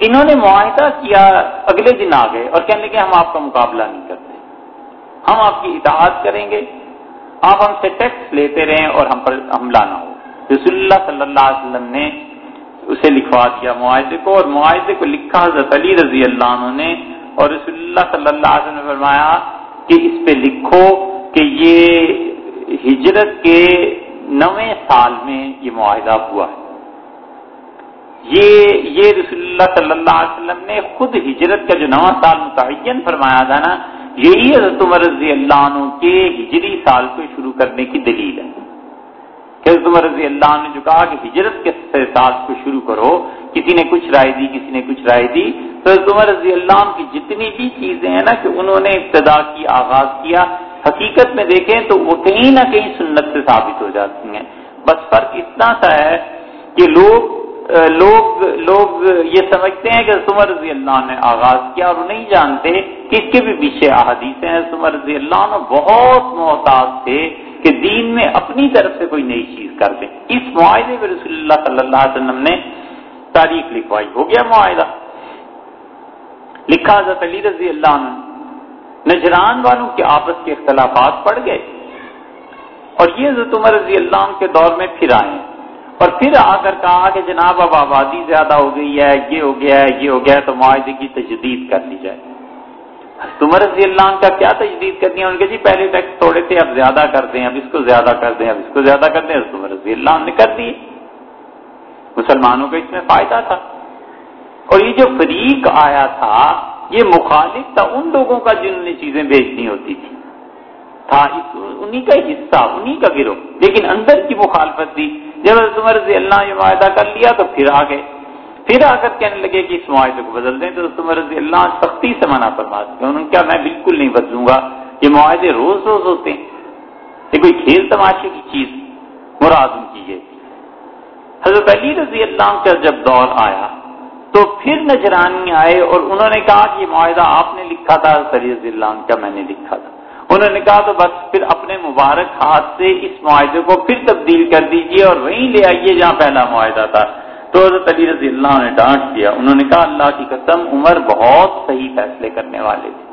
انہوں نے معاہدہ کیا، اگلے دن آ گئے اور کہنے لگے کہ ہم آپ کا مقابلہ نہیں کرتے۔ ہم آپ کی اطاعت کریں گے۔ آپ ہم سے ٹیکس لیتے رہیں اور ہم پر حملہ نہ ہو۔ رسول اللہ صلی اللہ علیہ وسلم نے اسے لکھوا دیا معاہدے کو اور معاہدے کو لکھا حضرت علی رضی اللہ عنہ نے اور رسول اللہ صلی اللہ علیہ وسلم نے فرمایا کہ اس پہ لکھو کہ یہ ہجرت کے نویں سال میں یہ معاہدہ ہوا ہے۔ یہ یہ رسول اللہ صلی اللہ علیہ وسلم نے خود ہجرت کا جو نواں سال متعین فرمایا تھا نا یہی حضرت عمر رضی اللہ عنہ کے ہجری سال کو شروع کرنے کی دلیل ہے کہ حضرت عمر رضی اللہ عنہ نے جو کہا کہ ہجرت کے سال کو شروع کرو، کسی نے کچھ رائے دی، کسی نے کچھ رائے دی، تو حضرت عمر رضی اللہ عنہ کی جتنی بھی چیزیں ہیں نا کہ انہوں نے ابتدا کی، آغاز کیا، حقیقت میں دیکھیں تو وہ کہیں نہ کہیں سنت سے ثابت ہو جاتی ہیں۔ بس فرق اتنا سا ہے کہ لوگ لوگ لوگ یہ سمجھتے ہیں کہ عمر رضی اللہ نے آغاز کیا اور نہیں جانتے کہ اس کے بھی پیچھے احادیث ہیں۔ عمر رضی اللہ عنہ بہت محتاط تھے کہ دین میں اپنی طرف سے کوئی نئی چیز کر دیں اس معاہدے میں رسول اللہ صلی اللہ علیہ وسلم نے تاریخ لکھوائی۔ ہو گیا معاہدہ۔ لکھا، حضرت علی رضی اللہ عنہ۔ نجران والوں کے آپس کے اختلافات پڑ گئے۔ اور یہ حضرت عمر رضی اللہ عنہ کے دور میں پھر آئے اور پھر آ کر کہا کہ جناب اب آبادی زیادہ ہو گئی ہے، یہ ہو گیا ہے، یہ ہو گیا ہے، تو معاہدے کی تجدید کر لی جائے۔ عمر رضی اللہ عنہ کا کیا تجدید کرنی ہے ان کے جی پہلے ٹیکس تھوڑے تھے، اب زیادہ کر دیں، اب اس کو زیادہ کر دیں، اب اس کو زیادہ کر دیں عمر رضی اللہ عنہ نے کر دیے مسلمانوں کو اس میں فائدہ تھا۔ اور یہ جو فریق آیا تھا، یہ مخالف تھا، ان لوگوں کا جنہوں نے چیزیں بیچنی ہوتی تھی۔ تھا، انہی کا حصہ، انہی کا گروہ۔ لیکن اندر کی مخالفت تھی۔ جب عمر رضی اللہ نے معاہدہ کر لیا تو پھر آ گئے پھر آ کر کہنے لگے کہ اس معاہدے کو بدل دیں تو عمر رضی اللہ سختی سے منع فرما دیا انہوں نے کیا میں بالکل نہیں بدلوں گا۔ یہ معاہدے روز روز ہوتے ہیں۔ یہ کوئی کھیل تماشے کی چیز، مراد ان کی یہ۔ حضرت علی رضی اللہ کا جب دور آیا، تو پھر نجرانی آئے اور انہوں نے کہا کہ یہ معاہدہ آپ نے لکھا تھا رضی اللہ کا میں نے لکھا تھا۔ انہوں نے کہا تو بس پھر اپنے مبارک ہاتھ سے اس معاہدے کو پھر تبدیل کر دیجیے اور وہیں لے آئیے جہاں پہلا معاہدہ تھا۔ تو حضرت علی رضی اللہ نے ڈانٹ دیا۔ انہوں نے کہا، اللہ کی قسم، عمر بہت صحیح فیصلے کرنے والے تھے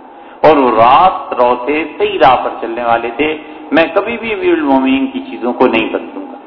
اور وہ رات روتے صحیح راہ پر چلنے والے تھے۔ میں کبھی بھی امیر المومین کی چیزوں کو نہیں بدلوں گا۔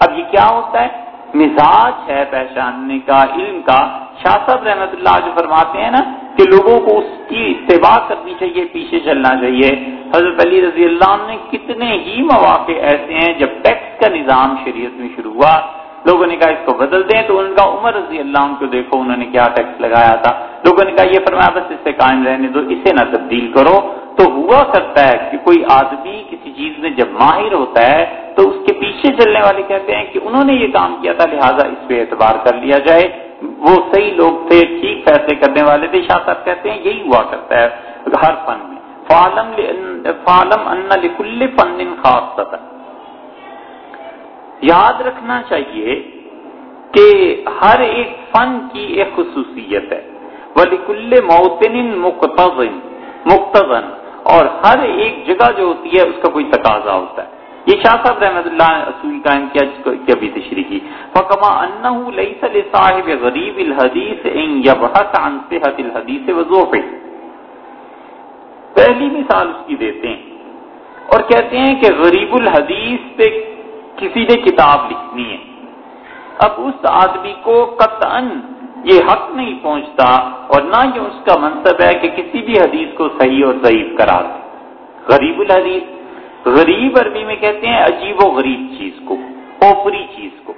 اب یہ کیا ہوتا ہے؟ مزاج ہے پہچاننے کا، علم کا۔ شاہ صاحب رحمت اللہ جو فرماتے ہیں نا کہ لوگوں کو اس کی اتباع کرنی چاہیے، پیچھے چلنا چاہیے۔ حضرت علی رضی اللہ عنہ نے کتنے ہی مواقع ایسے ہیں جب ٹیکس کا نظام شریعت میں شروع ہوا۔ لوگوں نے کہا اس کو بدل دیں تو ان کا عمر رضی اللہ عنہ کو دیکھو، انہوں نے کیا ٹیکس لگایا تھا۔ لوگوں نے کہا یہ فرمایا، بس اس سے قائم رہنے دو، اسے نہ تبدیل کرو۔ تو ہوا کرتا ہے کہ کوئی آدمی کسی چیز میں جب ماہر ہوتا ہے تو اس کے پیچھے چلنے والے کہتے ہیں کہ انہوں نے یہ کام کیا تھا، لہٰذا اس پہ اعتبار کر لیا جائے۔ وہ صحیح لوگ تھے، ٹھیک فیصلے کرنے والے تھے، شاہ صاحب کہتے ہیں یہی ہوا کرتا ہے ہر فن میں۔ فالم فالم ان لکل فن خاص یاد رکھنا چاہیے کہ ہر ایک فن کی ایک خصوصیت ہے۔ ولیکل موتن مقتضن مقتضن۔ اور ہر ایک جگہ جو ہوتی ہے، اس کا کوئی تقاضا ہوتا ہے۔ یہ شاہ صاحب رحمت اللہ اصول قائم کیا، جس کو ابھی تشریح کی۔ فکما انه ليس لصاحب غریب الحدیث ان يبحث عن صحت الحدیث وضوح پہلی مثال اس کی دیتے ہیں۔ اور کہتے ہیں کہ غریب الحدیث پہ کسی نے کتاب لکھنی ہے۔ اب اس آدمی کو قطعا یہ حق نہیں پہنچتا اور نہ یہ اس کا منصب ہے کہ کسی بھی حدیث کو صحیح اور ضعیف کرا دے۔ غریب الحدیث، غریب عربی میں کہتے ہیں عجیب و غریب چیز کو، اوپری چیز کو۔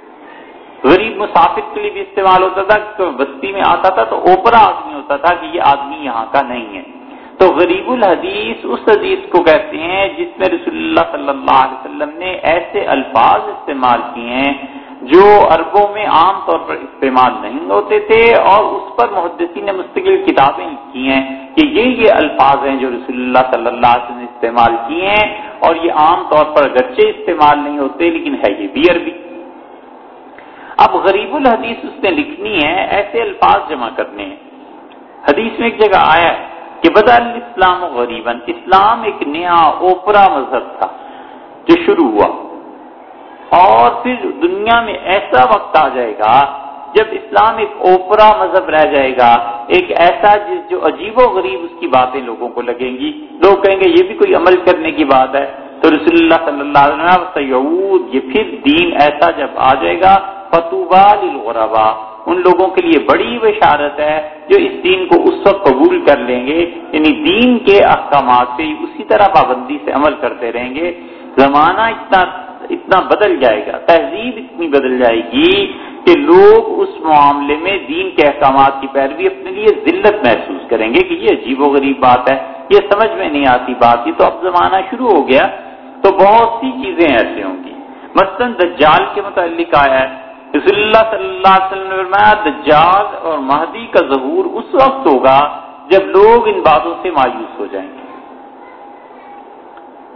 غریب مسافر کے لیے بھی استعمال ہوتا تھا بستی میں آتا تھا تو اوپرا آدمی ہوتا تھا کہ یہ آدمی یہاں کا نہیں ہے۔ تو غریب الحدیث اس حدیث کو کہتے ہیں جس میں رسول اللہ صلی اللہ علیہ وسلم نے ایسے الفاظ استعمال کیے ہیں جو عربوں میں عام طور پر استعمال نہیں ہوتے تھے اور اس پر محدثی نے مستقل کتابیں لکھی ہیں کہ یہ یہ الفاظ ہیں جو رسول اللہ صلی اللہ علیہ وسلم نے استعمال کیے ہیں اور یہ عام طور پر اگرچہ استعمال نہیں ہوتے لیکن ہے یہ بھی عربی۔ اب غریب الحدیث اس نے لکھنی ہے، ایسے الفاظ جمع کرنے ہیں۔ حدیث میں ایک جگہ آیا ہے۔ کہ بدل اسلام و غریباً، اسلام ایک نیا اوپرا مذہب تھا جو شروع ہوا۔ اور پھر دنیا میں ایسا وقت آ جائے گا جب اسلام ایک اوپرا مذہب رہ جائے گا، ایک ایسا جس جو عجیب و غریب اس کی باتیں لوگوں کو لگیں گی۔ لوگ کہیں گے، یہ بھی کوئی عمل کرنے کی بات ہے۔ تو رسول اللہ صلی اللہ علیہ وسلم یہ پھر دین ایسا جب آ جائے گا، فتوبا للغربا ان لوگوں کے لیے بڑی بشارت ہے جو اس دین کو اس وقت قبول کر لیں گے یعنی دین کے احکامات سے اسی طرح پابندی سے عمل کرتے رہیں گے۔ زمانہ اتنا اتنا بدل جائے گا، تہذیب اتنی بدل جائے گی کہ لوگ اس معاملے میں دین کے احکامات کی پیروی اپنے لیے ذلت محسوس کریں گے کہ یہ عجیب و غریب بات ہے، یہ سمجھ میں نہیں آتی بات، یہ تو اب زمانہ شروع ہو گیا۔ تو بہت سی چیزیں ایسے ہوں گی۔ مثلاً دجال کے متعلق آیا ہے۔ رسول اللہ صلی اللہ علیہ وسلم نے فرمایا، دجال اور مہدی کا ظہور اس وقت ہوگا جب لوگ ان باتوں سے مایوس ہو جائیں گے۔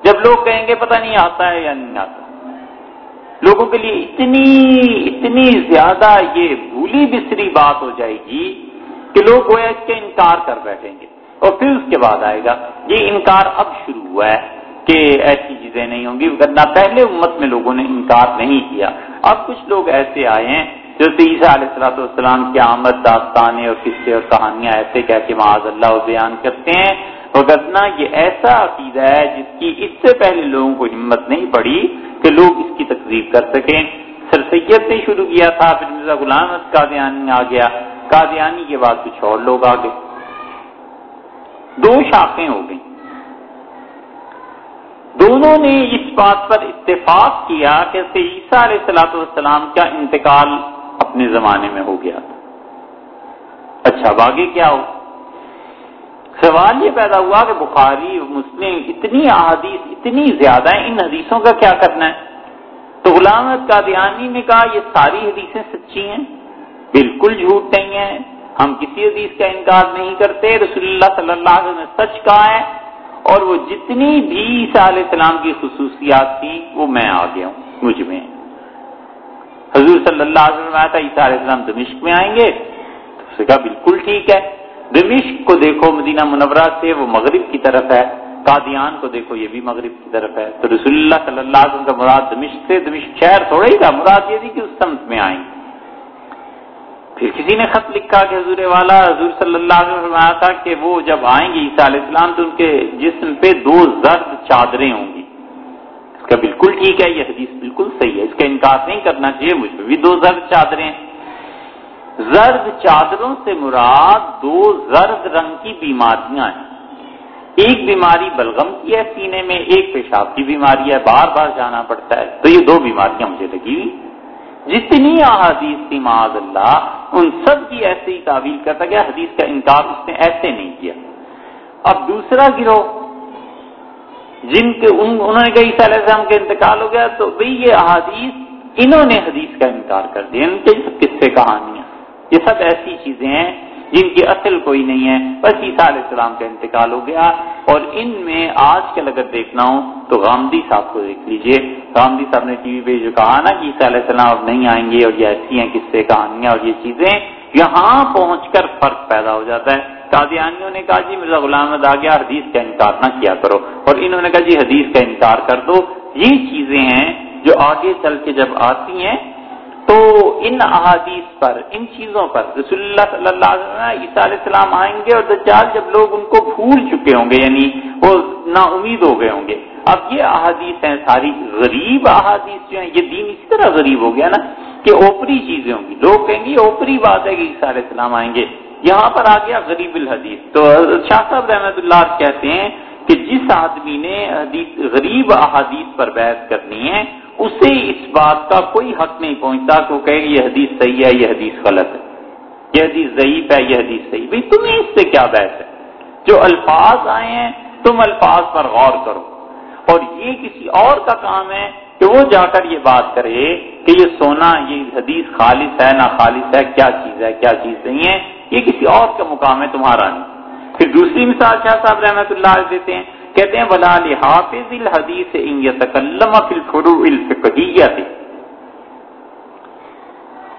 جب لوگ کہیں گے، پتہ نہیں آتا ہے یا نہیں آتا۔ لوگوں کے لیے اتنی اتنی زیادہ یہ بھولی بسری بات ہو جائے گی کہ لوگ گویا اس کے انکار کر بیٹھیں گے۔ اور پھر اس کے بعد آئے گا، یہ انکار اب شروع ہوا ہے کہ ایسی چیزیں نہیں ہوں گی۔ ورنہ پہلے امت میں لوگوں نے انکار نہیں کیا۔ اب کچھ لوگ ایسے آئے ہیں جو عیسیٰ علیہ السلاۃ والسلام کی آمد، داستانیں اور قصے اور کہانیاں ایسے کہہ کے معاذ اللہ بیان کرتے ہیں۔ وغیرہ یہ ایسا عقیدہ ہے جس کی اس سے پہلے لوگوں کو ہمت نہیں پڑی کہ لوگ اس کی تقریب کر سکیں۔ سر سید نے شروع کیا تھا، پھر مرزا غلام قادیانی آ گیا۔ قادیانی کے بعد کچھ اور لوگ آ گئے۔ دو شاخیں ہو گئیں۔ دونوں نے اس بات پر اتفاق کیا کہ عیسیٰ علیہ السلاۃ والسلام کا انتقال اپنے زمانے میں ہو گیا تھا۔ اچھا باغی کیا ہو؟ سوال یہ پیدا ہوا کہ بخاری مسلم اتنی احادیث، اتنی زیادہ ہیں، ان حدیثوں کا کیا کرنا ہے؟ تو غلام قادیانی نے کہا، یہ ساری حدیثیں سچی ہیں، بالکل جھوٹ نہیں ہیں، ہم کسی حدیث کا انکار نہیں کرتے، رسول اللہ صلی اللہ علیہ وسلم نے سچ کہا ہے اور وہ جتنی بھی عیسیٰ علیہ السلام کی خصوصیات تھی وہ میں آ گیا ہوں، مجھ میں۔ حضور صلی اللہ علیہ وسلم آیا تھا، عیسیٰ علیہ السلام دمشق میں آئیں گے۔ تو اس نے کہا، بالکل ٹھیک ہے۔ دمشق کو دیکھو، مدینہ منورہ سے، وہ مغرب کی طرف ہے۔ قادیان کو دیکھو، یہ بھی مغرب کی طرف ہے۔ تو رسول اللہ صلی اللہ علیہ وسلم کا مراد دمشق سے، دمشق شہر تھوڑا ہی تھا، مراد یہ تھی کہ اس سمت میں آئیں۔ پھر کسی نے خط لکھا کہ حضور والا، حضور صلی اللہ علیہ وسلم تھا کہ وہ جب آئیں گے عیسیٰ علیہ السلام تو ان کے جسم پہ دو زرد چادریں ہوں گی۔ اس کا بالکل ٹھیک ہے، یہ حدیث بالکل صحیح ہے۔ اس کا انکار نہیں کرنا چاہیے، مجھ پہ بھی دو زرد چادریں زرد چادروں سے مراد دو زرد رنگ کی بیماریاں ہیں۔ ایک بیماری بلغم کی ہے سینے میں، ایک پیشاب کی بیماری ہے۔ بار بار جانا پڑتا ہے۔ تو یہ دو بیماریاں مجھے لگی ہوئی۔ جتنی احادیث تھی معاذ اللہ ان سب کی ایسے ہی تعویل کرتا گیا حدیث کا انکار اس نے ایسے نہیں کیا۔ اب دوسرا گروہ، جن کے انہوں نے کہا عیسیٰ علیہ السلام کا انتقال ہو گیا، تو بھئی یہ احادیث انہوں نے حدیث کا انکار کر دیا۔ ان کے سب قصے کہانیاں، یہ سب ایسی چیزیں ہیں جن کی اصل کوئی نہیں ہے۔ بس عیسیٰ علیہ السلام کا انتقال ہو گیا۔ اور ان میں آج کل اگر دیکھنا ہو تو غامدی صاحب کو دیکھ لیجیے۔ غامدی صاحب نے ٹی وی پہ جو کہا نا کہ عیسیٰ علیہ السلام اب نہیں آئیں گے اور یہ ایسی ہیں کس سے کہانیاں اور یہ چیزیں، یہاں پہنچ کر فرق پیدا ہو جاتا ہے۔ قادیانیوں نے کہا جی مرزا غلام آ گیا حدیث کا انکار نہ کیا کرو۔ اور انہوں نے کہا جی حدیث کا انکار کر دو۔ یہ چیزیں ہیں جو آگے چل کے جب آتی ہیں تو ان احادیث پر، ان چیزوں پر رسول اللہ صلی اللہ علیہ وسلم، عیسیٰ علیہ السلام آئیں گے اور دجال جب لوگ ان کو بھول چکے ہوں گے یعنی وہ نا امید ہو گئے ہوں گے۔ اب یہ احادیث ہیں، ساری غریب احادیث جو ہیں، یہ دین اسی طرح غریب ہو گیا نا کہ اوپری چیزیں ہوں گی۔ لوگ کہیں گے اوپری بات ہے کہ عیسیٰ علیہ السلام آئیں گے۔ یہاں پر آ گیا غریب الحدیث۔ تو شاہ صاحب رحمۃ اللہ کہتے ہیں کہ جس آدمی نے حدیث غریب احادیث پر بحث کرنی ہے اسے اس بات کا کوئی حق نہیں پہنچتا کہ وہ کہے یہ حدیث صحیح ہے، یہ حدیث غلط ہے۔ یہ حدیث ضعیف ہے، یہ حدیث صحیح بھائی، تمہیں اس سے کیا بحث ہے؟ جو الفاظ آئے ہیں، تم الفاظ پر غور کرو۔ اور یہ کسی اور کا کام ہے کہ وہ جا کر یہ بات کرے کہ یہ سونا، یہ حدیث خالص ہے، نہ خالص ہے، کیا چیز ہے، کیا چیز نہیں ہے؟ یہ کسی اور کا مقام ہے، تمہارا نہیں۔ پھر دوسری مثال شاہ صاحب رحمۃ اللہ دیتے ہیں۔ کہتے ہیں، ولا لحافظ الحدیث ان يتكلم في الفروع الفقهيه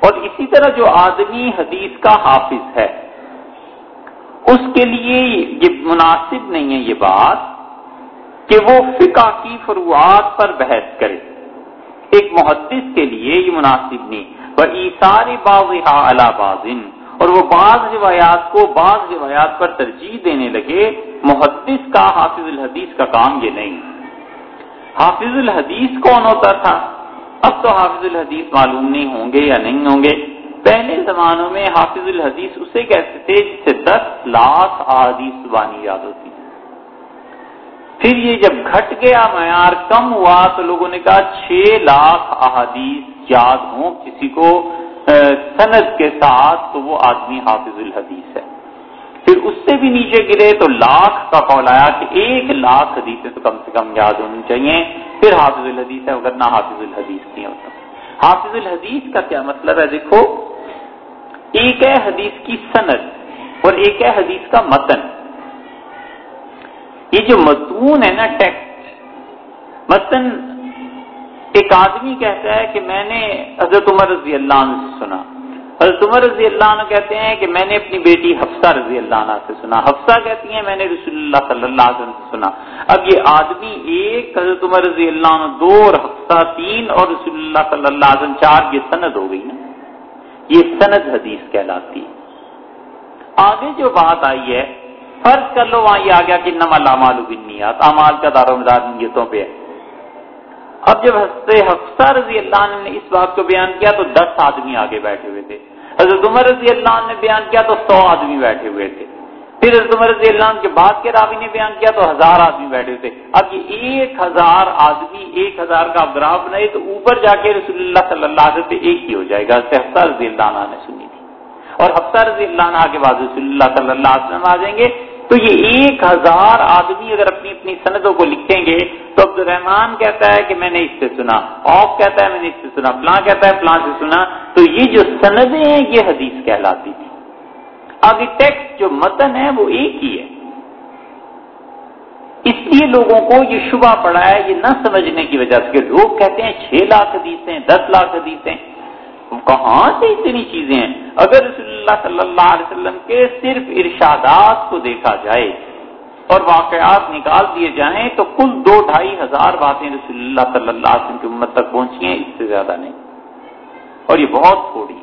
اور اسی طرح جو آدمی حدیث کا حافظ ہے، اس کے لیے یہ مناسب نہیں ہے یہ بات کہ وہ فقہ کی فروعات پر بحث کرے۔ ایک محدث کے لیے یہ مناسب نہیں۔ وہ ایسار باز بازن اور وہ بعض روایات کو بعض روایات پر ترجیح دینے لگے محدث کا حافظ الحدیث کا کام یہ نہیں۔ حافظ الحدیث کون ہوتا تھا؟ اب تو حافظ الحدیث معلوم نہیں ہوں گے یا نہیں ہوں گے۔ پہلے زمانوں میں حافظ الحدیث اسے کہتے تھے جس سے دس لاکھ احادیث زبانی یاد ہوتی۔ پھر یہ جب گھٹ گیا معیار کم ہوا تو لوگوں نے کہا چھ لاکھ احادیث یاد ہوں کسی کو سند کے ساتھ تو وہ آدمی حافظ الحدیث ہے۔ پھر اس سے بھی نیچے گرے تو لاکھ کا قول آیا کہ ایک لاکھ حدیثیں تو کم سے کم یاد ہونی چاہیے۔ پھر حافظ الحدیث ہے، اگر نہ حافظ الحدیث نہیں ہوتا۔ حافظ الحدیث کا کیا مطلب ہے؟ دیکھو، ایک ہے حدیث کی سند اور ایک ہے حدیث کا متن۔ یہ جو متون ہے نا ٹیکسٹ، متن ایک آدمی کہتا ہے کہ میں نے حضرت عمر رضی اللہ عنہ سے سنا۔ حضرت عمر رضی اللہ عنہ کہتے ہیں کہ میں نے اپنی بیٹی حفصہ رضی اللہ عنہ سے سنا۔ حفصہ کہتی ہیں میں نے رسول اللہ صلی اللہ علیہ وسلم سے سنا۔ اب یہ آدمی ایک حضرت عمر رضی اللہ عنہ دو اور حفصہ تین اور رسول اللہ صلی اللہ علیہ وسلم چار، یہ سند ہو گئی نا۔ یہ سند حدیث کہلاتی ہے۔ آگے جو بات آئی ہے، فرض کر لو وہاں یہ آ گیا کہ نما لامال بنیات امال کا دار و مدار نیتوں پہ ہے۔ اب جب حفصہ رضی اللہ عنہ نے اس بات کو بیان کیا تو دس آدمی آگے بیٹھے ہوئے تھے۔ حضرت عمر رضی اللہ عنہ نے بیان کیا تو سو آدمی بیٹھے ہوئے تھے۔ پھر حضرت عمر رضی اللہ عنہ کے بعد کے راوی نے بیان کیا تو ہزار آدمی بیٹھے تھے۔ اب یہ ایک ہزار آدمی، ایک ہزار کا گراف بنائے تو اوپر جا کے رسول اللہ صلی اللہ علیہ وسلم ایک ہی ہو جائے گا۔ حفصہ رضی اللہ عنہ نے سنی تھی۔ اور حفصہ رضی اللہ عنہ کے بعد رسول اللہ صلی اللہ علیہ وسلم آ جائیں گے تو یہ ایک ہزار آدمی اگر اپنی اپنی سندوں کو لکھیں گے تو عبد الرحمان کہتا ہے کہ میں نے اس سے سنا اوف کہتا ہے میں نے اس سے سنا، فلاں کہتا ہے فلاں سے سنا۔ تو یہ جو سندیں ہیں، یہ حدیث کہلاتی تھی۔ اب یہ ٹیکسٹ جو متن ہے، وہ ایک ہی ہے۔ اس لیے لوگوں کو یہ شبہ پڑا ہے، یہ نہ سمجھنے کی وجہ سے کہ لوگ کہتے ہیں چھ لاکھ حدیثیں، دس لاکھ حدیثیں۔ کہاں سے اتنی چیزیں ہیں؟ اگر رسول اللہ صلی اللہ علیہ وسلم کے صرف ارشادات کو دیکھا جائے اور واقعات نکال دیے جائیں تو کل دو ڈھائی ہزار باتیں رسول اللہ صلی اللہ علیہ وسلم کی امت تک پہنچی ہیں، اس سے زیادہ نہیں۔ اور یہ بہت تھوڑی۔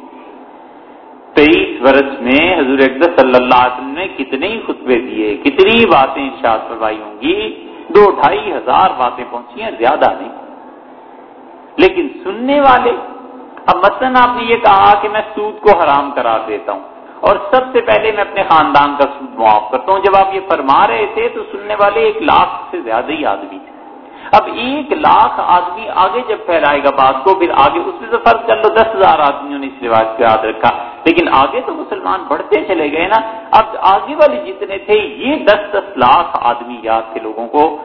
تیئیس برس میں حضور اقدس صلی اللہ علیہ وسلم نے کتنے ہی خطبے دیے، کتنی باتیں ارشاد فرمائی ہوں گی، دو ڈھائی ہزار باتیں پہنچی ہیں، زیادہ نہیں۔ لیکن سننے والے، اب مثلاً آپ نے یہ کہا کہ میں سود کو حرام قرار دیتا ہوں۔ اور سب سے پہلے میں اپنے خاندان کا سود معاف کرتا ہوں۔ جب آپ یہ فرما رہے تھے تو سننے والے ایک لاکھ سے زیادہ ہی آدمی تھے۔ اب ایک لاکھ آدمی آگے جب پھیلائے گا بات کو، پھر آگے اس میں سے فرض کر لو دس ہزار آدمیوں نے اس رواج کو یاد رکھا۔ لیکن آگے تو مسلمان بڑھتے چلے گئے نا۔ اب آگے والے جتنے تھے، یہ دس دس لاکھ آدمی یاد تھے لوگوں کو۔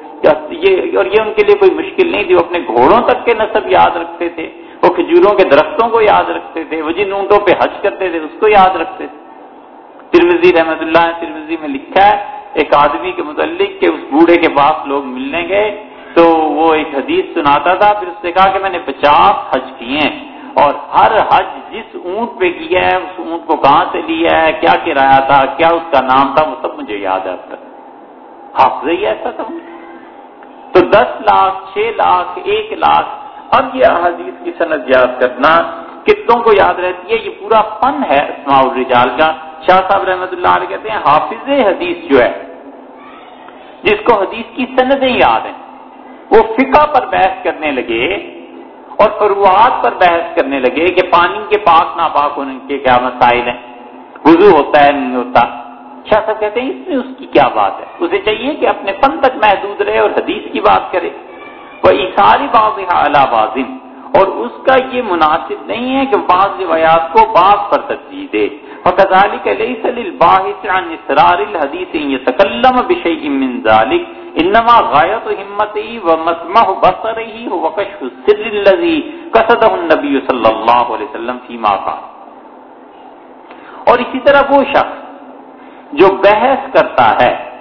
یہ، اور یہ ان کے لیے کوئی مشکل نہیں تھی۔ وہ اپنے گھوڑوں تک کے نصب یاد رکھتے تھے۔ وہ کھجوروں کے درختوں کو یاد رکھتے تھے۔ وہ جن اونٹوں پہ حج کرتے تھے، اس کو یاد رکھتے تھے۔ ترمزی رحمت اللہ ترمزی میں لکھا ہے، ایک آدمی کے متعلق کہ اس بوڑھے کے پاس لوگ ملنے گئے، تو وہ ایک حدیث سناتا تھا، پھر اس نے کہا کہ میں نے پچاس حج کیے ہیں، اور ہر حج جس اونٹ پہ کیا ہے، اس اونٹ کو کہاں سے لیا ہے، کیا کرایہ تھا، کیا اس کا نام تھا، وہ سب مجھے یاد آتا حافظ ہی ایسا تھا؟ تو دس لاکھ، چھ لاکھ، ایک لاکھ، اب یہ حدیث کی صنعت یاد کرنا کتوں کو یاد رہتی ہے، یہ پورا فن ہے اسماع الرجال کا۔ شاہ صاحب رحمت اللہ علیہ کہتے ہیں، حافظ حدیث جو ہے، جس کو حدیث کی سندیں یاد ہیں، وہ فقہ پر بحث کرنے لگے اور فروعات پر بحث کرنے لگے کہ پانی کے پاک ناپاک ہونے کے کیا مسائل ہیں، وضو ہوتا ہے، نہیں ہوتا۔ شاہ صاحب کہتے ہیں، اس میں اس کی کیا بات ہے؟ اسے چاہیے کہ اپنے فن تک محدود رہے اور حدیث کی بات کرے۔ وہ اشاری باز اعلیٰ بازن اور اس کا یہ مناسب نہیں ہے کہ بعض روایات کو بعض پر ترجیح دے۔ فكذلك ليس للباحث عن اسرار الحديث يتكلم بشيء من ذلك انما غايه همته ومسمع بصره هو كشف السر الذي قصده النبي صلى الله عليه وسلم فيما قال۔ اور اسی طرح وہ شخص جو بحث کرتا ہے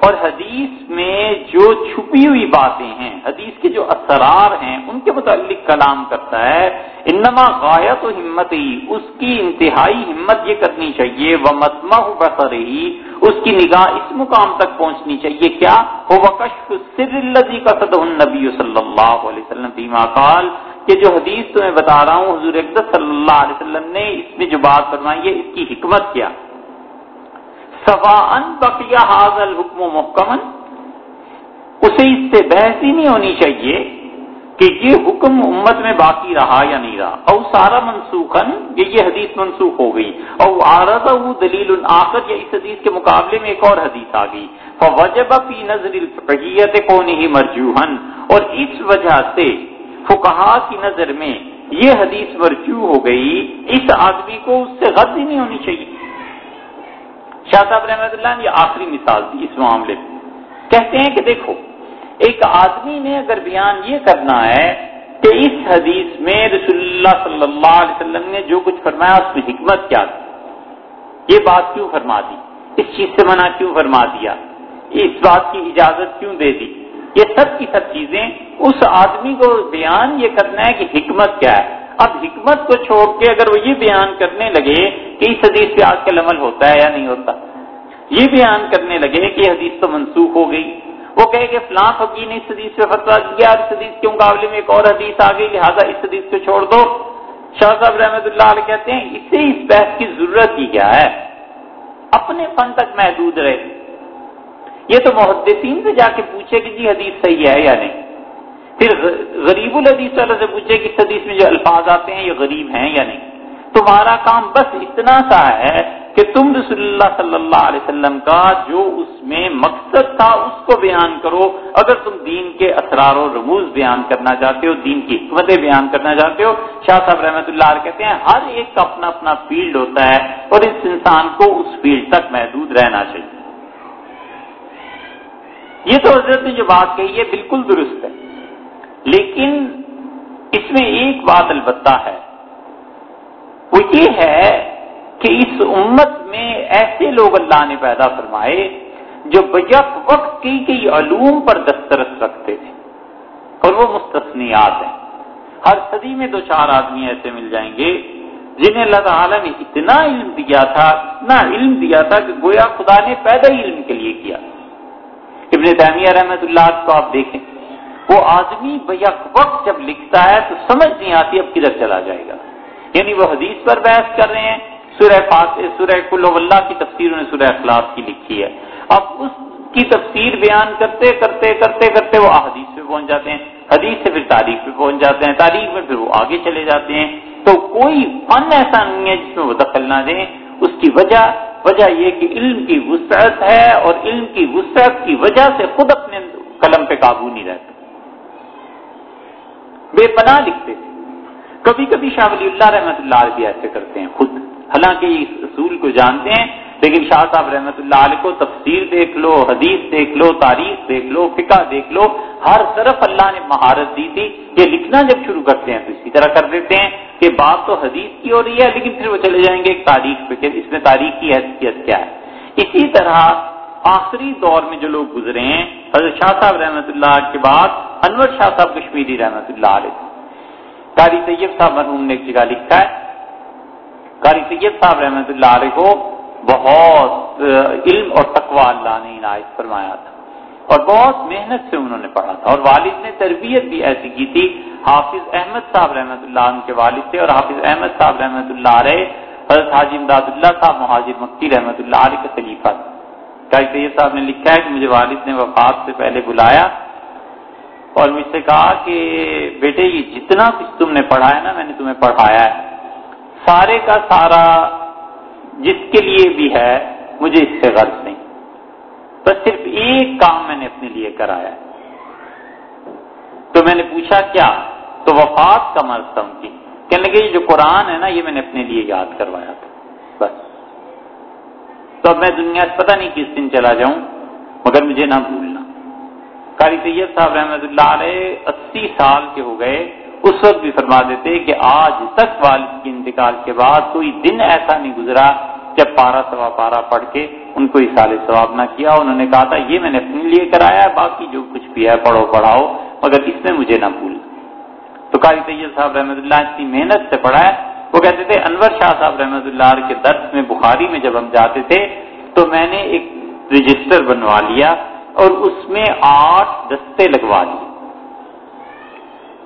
اور حدیث میں جو چھپی ہوئی باتیں ہیں، حدیث کے جو اسرار ہیں، ان کے متعلق کلام کرتا ہے، انما غایت و ہمت ہی اس کی انتہائی ہمت یہ کرنی چاہیے وہ متما بسر ہی اس کی نگاہ اس مقام تک پہنچنی چاہیے، کیا؟ وہ وکش سر الزی کا صد النبی صلی اللہ علیہ وسلم بیما کال کہ جو حدیث تمہیں بتا رہا ہوں، حضور اقدس صلی اللہ علیہ وسلم نے اس میں جو بات فرمائی ہے، اس کی حکمت کیا؟ ان بقیہ حاضل حکم و محکمن، اسے اس سے بحث ہی نہیں ہونی چاہیے کہ یہ حکم امت میں باقی رہا یا نہیں رہا۔ او سارا منسوخن، یہ یہ حدیث منسوخ ہو گئی۔ او آرزہ دلیل آخر، یا اس حدیث کے مقابلے میں ایک اور حدیث آ گئی۔ فوجب فی نظر الفقیت کون ہی مرجوہن۔ اور اس وجہ سے فقہا کی نظر میں یہ حدیث مرجو ہو گئی۔ اس آدمی کو اس سے غلطی نہیں ہونی چاہیے۔ شاہ صاحب رحمۃ اللہ نے یہ آخری مثال دی اس معاملے میں کہتے ہیں کہ دیکھو، ایک آدمی نے اگر بیان یہ کرنا ہے کہ اس حدیث میں رسول اللہ صلی اللہ علیہ وسلم نے جو کچھ فرمایا، اس میں حکمت کیا تھی۔ یہ بات کیوں فرما دی؟ اس چیز سے منع کیوں فرما دیا؟ اس بات کی اجازت کیوں دے دی؟ یہ سب کی سب چیزیں، اس آدمی کو بیان یہ کرنا ہے کہ حکمت کیا ہے۔ اب حکمت کو چھوڑ کے اگر وہ یہ بیان کرنے لگے کہ اس حدیث پہ آج کل عمل ہوتا ہے یا نہیں ہوتا، یہ بیان کرنے لگے کہ یہ حدیث تو منسوخ ہو گئی۔ وہ کہے کہ فلاں فقیر نے اس حدیث پہ فتوا دیا اس حدیث کے مقابلے میں ایک اور حدیث آ گئی، لہٰذا اس حدیث کو چھوڑ دو۔ شاہ صاحب رحمۃ اللہ علیہ کہتے ہیں اسے اس بحث کی ضرورت ہی کیا ہے؟ اپنے فن تک محدود رہے۔ یہ تو محدثین سے جا کے پوچھے کہ جی حدیث صحیح ہے یا نہیں۔ پھر غریب الحدیث والے سے پوچھے کہ اس حدیث میں جو الفاظ آتے ہیں یہ غریب ہیں یا نہیں؟ تمہارا کام بس اتنا سا ہے کہ تم رسول اللہ صلی اللہ علیہ وسلم کا جو اس میں مقصد تھا اس کو بیان کرو۔ اگر تم دین کے اسرار و رموز بیان کرنا چاہتے ہو، دین کی حکمتیں بیان کرنا چاہتے ہو، شاہ صاحب رحمۃ اللہ علیہ کہتے ہیں ہر ایک کا اپنا اپنا فیلڈ ہوتا ہے اور اس انسان کو اس فیلڈ تک محدود رہنا چاہیے۔ یہ تو حضرت نے جو بات کہی ہے، بالکل درست ہے۔ لیکن اس میں ایک بات البتہ ہے۔ وہ یہ ہے کہ اس امت میں ایسے لوگ اللہ نے پیدا فرمائے جو بیک وقت کی کئی علوم پر دسترس رکھتے تھے اور وہ مستثنیات ہیں۔ ہر صدی میں دو چار آدمی ایسے مل جائیں گے جنہیں اللہ تعالیٰ نے اتنا علم دیا تھا، اتنا علم دیا تھا کہ گویا خدا نے پیدا ہی علم کے لیے کیا۔ ابن تعمیہ رحمت اللہ کو آپ دیکھیں۔ وہ آدمی بیک وقت جب لکھتا ہے تو سمجھ نہیں آتی اب کدھر چلا جائے گا۔ یعنی وہ حدیث پر بحث کر رہے ہیں۔ سورہ سورہ کلو اللہ کی تفسیر نے سورہ اخلاق کی لکھی ہے۔ اب اس کی تفسیر بیان کرتے کرتے کرتے کرتے وہ حدیث پہ پہنچ جاتے ہیں۔ حدیث سے پھر تاریخ پہ پہنچ جاتے ہیں۔ تاریخ میں پھر وہ آگے چلے جاتے ہیں۔ تو کوئی فن ایسا نہیں ہے جس میں وہ دخل نہ دیں۔ اس کی وجہ وجہ یہ کہ علم کی وسعت ہے اور علم کی وسعت کی وجہ سے خود اپنے قلم پہ قابو نہیں رہتے بے پناہ لکھتے تھے۔ کبھی کبھی شاہ ولی اللہ رحمت اللہ علیہ بھی ایسے کرتے ہیں خود۔ حالانکہ اس اصول کو جانتے ہیں، لیکن شاہ صاحب رحمت اللہ علیہ کو تفسیر دیکھ لو، حدیث دیکھ لو، تاریخ دیکھ لو، فقہ دیکھ لو، ہر طرف اللہ نے مہارت دی تھی۔ یہ لکھنا جب شروع کرتے ہیں تو اسی طرح کر دیتے ہیں کہ بات تو حدیث کی ہو رہی ہے، لیکن پھر وہ چلے جائیں گے ایک تاریخ پہ کہ اس میں تاریخ کی حیثیت کیا ہے۔ اسی طرح آخری دور میں جو لوگ گزرے ہیں، حضرت شاہ صاحب رحمۃ اللہ کے بعد، انور شاہ صاحب کشمیری رحمۃ اللہ علیہ۔ قاری طیب صاحب مرحوم نے ایک جگہ لکھا ہے۔ قاری طیب صاحب رحمۃ اللہ علیہ کو بہت علم اور تقوا اللہ نے عنایت فرمایا تھا۔ اور بہت محنت سے انہوں نے پڑھا تھا۔ اور والد نے تربیت بھی ایسی کی تھی۔ حافظ احمد صاحب رحمۃ اللہ ان کے والد تھے۔ اور حافظ احمد صاحب رحمۃ اللہ علیہ، حضرت حاجی امداد اللہ صاحب، مہاجر مکی رحمۃ اللہ علیہ کا خلیفہ تھا قاری طیب صاحب نے لکھا ہے کہ مجھے والد نے وفات سے پہلے بلایا اور مجھ سے کہا کہ بیٹے، یہ جتنا کچھ تم نے پڑھا ہے نا، میں نے تمہیں پڑھایا ہے۔ سارے کا سارا جس کے لیے بھی ہے، مجھے اس سے غرض نہیں۔ بس صرف ایک کام میں نے اپنے لیے کرایا۔ تو میں نے پوچھا، کیا تو وفات کا مرتم تھی کہنے لگے، یہ جو قرآن ہے نا، یہ میں نے اپنے لیے یاد کروایا تھا۔ بس۔ تو اب میں دنیا سے پتہ نہیں کس دن چلا جاؤں، مگر مجھے نہ بھولنا۔ قاری طیب صاحب رحمۃ اللہ علیہ اسی سال کے ہو گئے، اس وقت بھی فرما دیتے کہ آج تک والد کے انتقال کے بعد کوئی دن ایسا نہیں گزرا جب پارا سوا پارا پڑھ کے ان کو اس سال ثواب نہ کیا۔ انہوں نے کہا تھا، یہ میں نے اپنے لیے کرایا ہے، باقی جو کچھ بھی ہے پڑھو، پڑھاؤ، مگر اس میں مجھے نہ بھول تو قاری طیب صاحب رحمۃ اللہ اتنی محنت سے پڑھا ہے وہ کہتے تھے، انور شاہ صاحب رحمۃ اللہ کے درس میں بخاری میں جب ہم جاتے تھے، تو میں نے ایک رجسٹر بنوا لیا اور اس میں آٹھ دستے لگوا لیے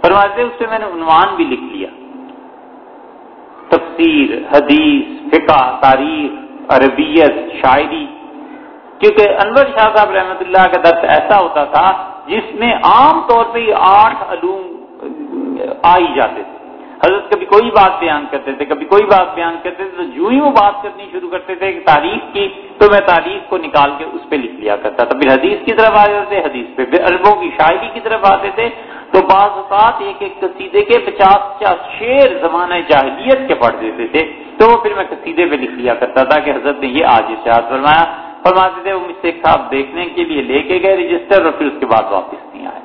فرماتے اس سے میں نے عنوان بھی لکھ لیا۔ تفسیر، حدیث، فقہ، تاریخ، عربیت، شاعری۔ کیونکہ انور شاہ صاحب رحمۃ اللہ کا درس ایسا ہوتا تھا جس میں عام طور پہ آٹھ علوم آ جاتے تھے۔ حضرت کبھی کوئی بات بیان کرتے تھے، کبھی کوئی بات بیان کرتے تھے، تو جو ہی وہ بات کرنی شروع کرتے تھے تاریخ کی، تو میں تاریخ کو نکال کے اس پہ لکھ لیا کرتا تھا۔ پھر حدیث کی طرف آ جاتے تھے حدیث پہ پھر اربوں کی شاعری کی طرف آتے تھے۔ تو بعض اوقات ایک ایک قصیدے کے پچاس پچاس شیر زمانہ جاہلیت کے پڑھ دیتے تھے۔ تو وہ پھر میں قصیدے پہ لکھ لیا کرتا تھا کہ حضرت نے یہ آج اشاعت فرمایا۔ فرماتے تھے، وہ مجھ سے صاحب دیکھنے کے لیے لے کے گئے رجسٹر اور پھر اس کے بعد واپس نہیں آئے۔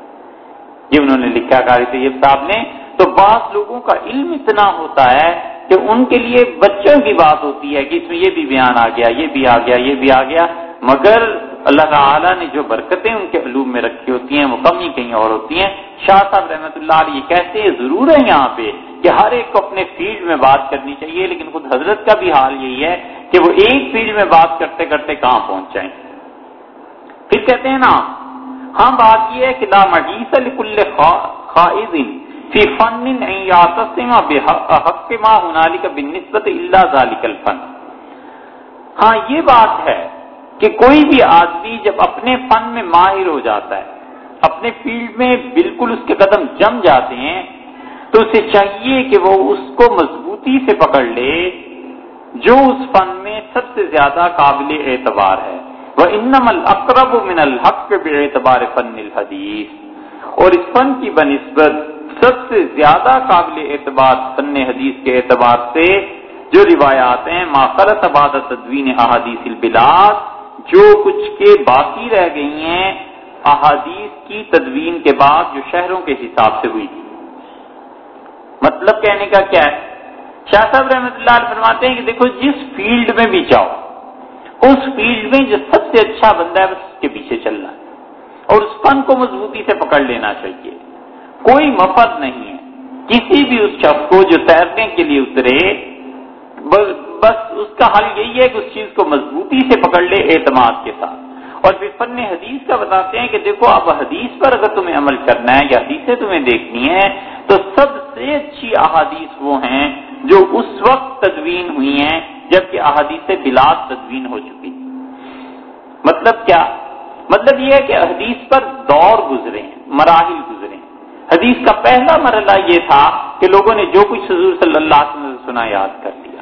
یہ انہوں نے لکھا کاری طیب صاحب نے تو بعض لوگوں کا علم اتنا ہوتا ہے کہ ان کے لیے بچوں کی بات ہوتی ہے کہ اس میں یہ بھی بیان آ گیا، یہ بھی آ گیا، یہ بھی آ گیا۔ مگر اللہ تعالیٰ نے جو برکتیں ان کے علوم میں رکھی ہوتی ہیں، وہ کمی کہیں اور ہوتی ہیں۔ شاہ صاحب رحمۃ اللہ علیہ کہتے ہیں، ضرور ہے یہاں پہ کہ ہر ایک کو اپنے فیلڈ میں بات کرنی چاہیے، لیکن خود حضرت کا بھی حال یہی ہے کہ وہ ایک فیلڈ میں بات کرتے کرتے کہاں پہنچ جائیں پھر کہتے ہیں نا ہاں بات یہ ہے کہ لا مجیس لکل فی فن حق ما ہنالک بالنسبت الا ذالک الفن۔ ہاں یہ بات ہے کہ کوئی بھی آدمی جب اپنے فن میں ماہر ہو جاتا ہے، اپنے فیلڈ میں بالکل اس کے قدم جم جاتے ہیں، تو اسے چاہیے کہ وہ اس کو مضبوطی سے پکڑ لے، جو اس فن میں سب سے زیادہ قابل اعتبار ہے۔ وہ انم الاقرب من الحق بے اعتبار فن الحدیث اور اس فن کی بنسبت سب سے زیادہ قابل اعتبار فن حدیث کے اعتبار سے جو روایات ہیں ماخرت عبادت تدوین احادیث البلاد، جو کچھ کے باقی رہ گئی ہیں، احادیث کی تدوین کے بعد جو شہروں کے حساب سے ہوئی۔ تھی مطلب کہنے کا کیا ہے؟ شاہ صاحب رحمۃ اللہ علیہ فرماتے ہیں کہ دیکھو، جس فیلڈ میں بھی جاؤ، اس فیلڈ میں جو سب سے اچھا بندہ ہے، بس اس کے پیچھے چلنا ہے اور اس فن کو مضبوطی سے پکڑ لینا چاہیے۔ کوئی مفت نہیں ہے۔ کسی بھی اس شخص کو جو تیرنے کے لیے اترے، بس اس کا حل یہی ہے کہ اس چیز کو مضبوطی سے پکڑ لے اعتماد کے ساتھ۔ اور پھر فن حدیث کا بتاتے ہیں کہ دیکھو، اب حدیث پر اگر تمہیں عمل کرنا ہے یا حدیثیں تمہیں دیکھنی ہے تو سب سے اچھی احادیث وہ ہیں جو اس وقت تدوین ہوئی ہیں جبکہ احادیث بلاد تدوین ہو چکی۔ مطلب کیا؟ مطلب یہ ہے کہ حدیث پر دور گزرے ہیں، مراحل گزرے حدیث کا پہلا مرحلہ یہ تھا کہ لوگوں نے جو کچھ حضور صلی اللہ علیہ وسلم سنا یاد کر لیا۔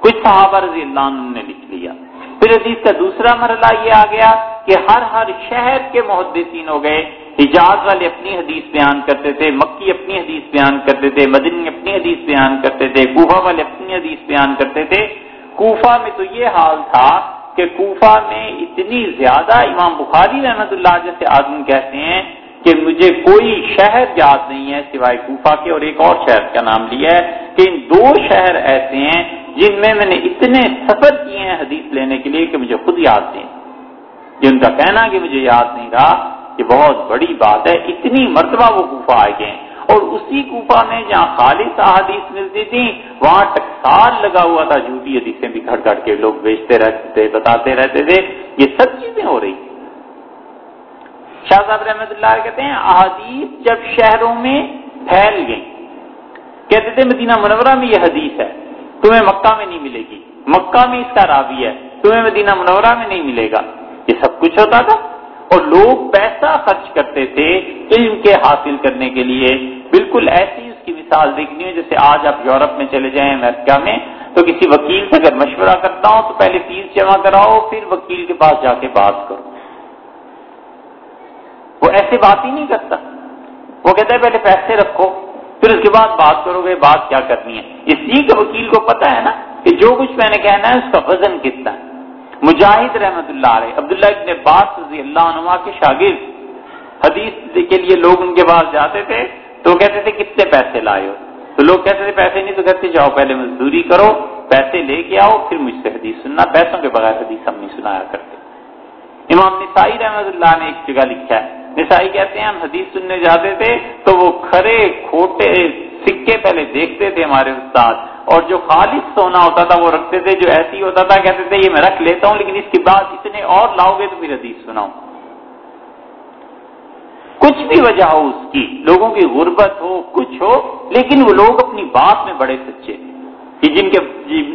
کچھ صحابہ رضی اللہ عنہ نے لکھ لیا۔ پھر حدیث کا دوسرا مرحلہ یہ آ گیا کہ ہر ہر شہر کے محدثین ہو گئے، حجاز والے اپنی حدیث بیان کرتے تھے، مکی اپنی حدیث بیان کرتے تھے، مدنی اپنی حدیث بیان کرتے تھے، کوفہ والے اپنی حدیث بیان کرتے تھے۔ کوفہ میں تو یہ حال تھا کہ کوفہ میں اتنی زیادہ امام بخاری رحمت اللہ جیسے آدمی کہتے ہیں کہ مجھے کوئی شہر یاد نہیں ہے سوائے کوفہ کے اور ایک اور شہر کا نام لیا ہے کہ ان دو شہر ایسے ہیں جن میں میں نے اتنے سفر کیے ہیں حدیث لینے کے لیے کہ مجھے خود یاد نہیں۔ یہ ان کا کہنا کہ مجھے یاد نہیں رہا یہ بہت بڑی بات ہے، اتنی مرتبہ وہ کوفہ آئے گئے اور اسی کوفہ میں جہاں خالص احادیث ملتی تھی وہاں ٹکسال لگا ہوا تھا جھوٹی حدیثیں بھی گھڑ گھڑ کے لوگ بیچتے رہتے تھے، بتاتے رہتے تھے، یہ سب چیزیں ہو رہی تھی شاہ صاحب رحمت اللہ کہتے ہیں، احادیث جب شہروں میں پھیل گئی کہتے تھے، مدینہ منورہ میں یہ حدیث ہے، تمہیں مکہ میں نہیں ملے گی۔ مکہ میں اس کا راوی ہے، تمہیں مدینہ منورہ میں نہیں ملے گا۔ یہ سب کچھ ہوتا تھا۔ اور لوگ پیسہ خرچ کرتے تھے علم کے حاصل کرنے کے لیے۔ بالکل ایسی اس کی مثال دیکھنی ہے جیسے آج آپ یورپ میں چلے جائیں، امریکہ میں، تو کسی وکیل سے اگر مشورہ کرتا ہوں، تو پہلے فیس جمع کراؤ، پھر وکیل کے پاس جا کے بات کرو۔ وہ ایسے بات ہی نہیں کرتا۔ وہ کہتا ہے پہلے پیسے رکھو، پھر اس کے بعد بات کرو گے بات کیا کرنی ہے۔ اس لیے کہ وکیل کو پتا ہے نا کہ جو کچھ میں نے کہنا ہے اس کا وزن کتنا ہے۔ مجاہد رحمت اللہ علیہ، عبداللہ ابن عباس رضی اللہ عنہ کے شاگرد۔ حدیث کے لیے لوگ ان کے پاس جاتے تھے، تو وہ کہتے تھے کتنے پیسے لائے ہو؟ تو لوگ کہتے تھے پیسے نہیں تو کہتے جاؤ پہلے مزدوری کرو، پیسے لے کے آؤ، پھر مجھ سے حدیث سننا۔ پیسوں کے بغیر حدیث ہم نہیں سنایا کرتے۔ امام نسائی رحمت اللہ نے ایک جگہ لکھا ہے۔ نسائی کہتے ہیں، ہم حدیث سننے جاتے تھے تو وہ کھڑے کھوٹے سکے پہلے دیکھتے تھے ہمارے استاد۔ اور جو خالص سونا ہوتا تھا، وہ رکھتے تھے، جو ایسی ہوتا تھا، کہتے تھے، یہ میں رکھ لیتا ہوں، لیکن اس کے بعد اتنے اور لاؤ گے تو پھر حدیث سناؤ کچھ بھی وجہ ہو اس کی، لوگوں کی غربت ہو، کچھ ہو، لیکن وہ لوگ اپنی بات میں بڑے سچے تھے جن کے،